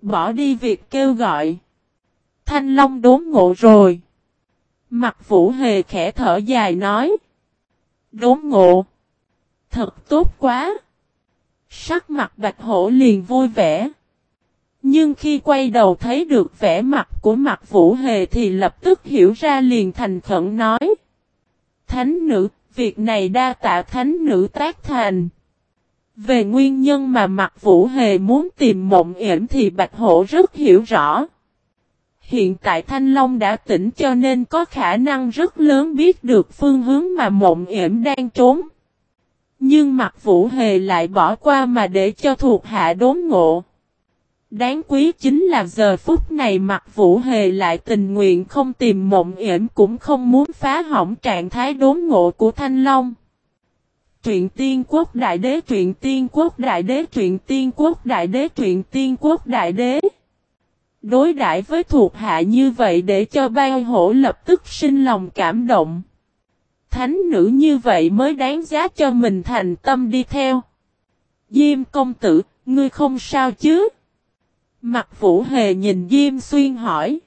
Bỏ đi việc kêu gọi. Thanh long đốn ngộ rồi. Mặt vũ hề khẽ thở dài nói. Đốn ngộ. Thật tốt quá. Sắc mặt bạch hổ liền vui vẻ. Nhưng khi quay đầu thấy được vẻ mặt của mặt vũ hề thì lập tức hiểu ra liền thành khẩn nói. Thánh nữ, việc này đa tạ thánh nữ tác thành. Về nguyên nhân mà mặt vũ hề muốn tìm mộng yểm thì bạch hổ rất hiểu rõ. Hiện tại Thanh Long đã tỉnh cho nên có khả năng rất lớn biết được phương hướng mà mộng yểm đang trốn. Nhưng mặt vũ hề lại bỏ qua mà để cho thuộc hạ đốn ngộ. Đáng quý chính là giờ phút này mặt vũ hề lại tình nguyện không tìm mộng yểm cũng không muốn phá hỏng trạng thái đốn ngộ của Thanh Long. Truyện tiên quốc đại đế, truyện tiên quốc đại đế, truyện tiên quốc đại đế, truyện tiên quốc đại đế. Đối đãi với thuộc hạ như vậy để cho ban hổ lập tức sinh lòng cảm động. Thánh nữ như vậy mới đáng giá cho mình thành tâm đi theo. Diêm công tử, ngươi không sao chứ? Mặt vũ hề nhìn Diêm Xuyên hỏi.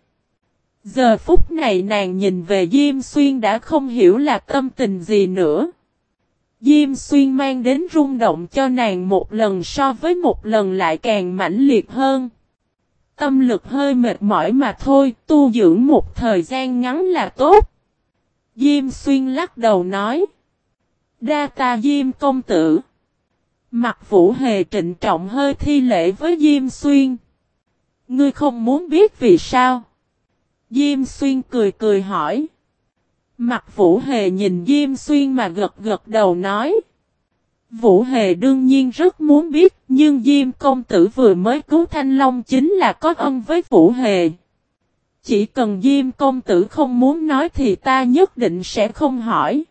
Giờ phút này nàng nhìn về Diêm Xuyên đã không hiểu là tâm tình gì nữa. Diêm Xuyên mang đến rung động cho nàng một lần so với một lần lại càng mãnh liệt hơn. Tâm lực hơi mệt mỏi mà thôi, tu dưỡng một thời gian ngắn là tốt. Diêm Xuyên lắc đầu nói. Đa ta Diêm công tử. Mặt vũ hề trịnh trọng hơi thi lễ với Diêm Xuyên. Ngươi không muốn biết vì sao? Diêm Xuyên cười cười hỏi. Mặt Vũ Hề nhìn Diêm Xuyên mà gật gật đầu nói. Vũ Hề đương nhiên rất muốn biết, nhưng Diêm công tử vừa mới cứu Thanh Long chính là có ân với Vũ Hề. Chỉ cần Diêm công tử không muốn nói thì ta nhất định sẽ không hỏi.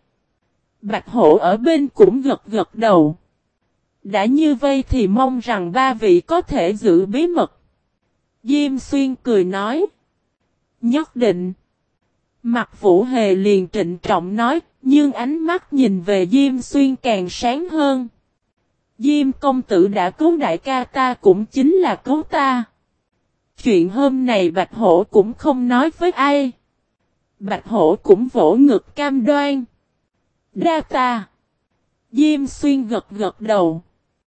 Bạch hổ ở bên cũng gật gật đầu. Đã như vây thì mong rằng ba vị có thể giữ bí mật. Diêm xuyên cười nói. Nhất định. Mặt vũ hề liền trịnh trọng nói, nhưng ánh mắt nhìn về Diêm xuyên càng sáng hơn. Diêm công tử đã cứu đại ca ta cũng chính là cứu ta. Chuyện hôm này Bạch Hổ cũng không nói với ai. Bạch Hổ cũng vỗ ngực cam đoan. Đa ta. Diêm xuyên gật gật đầu.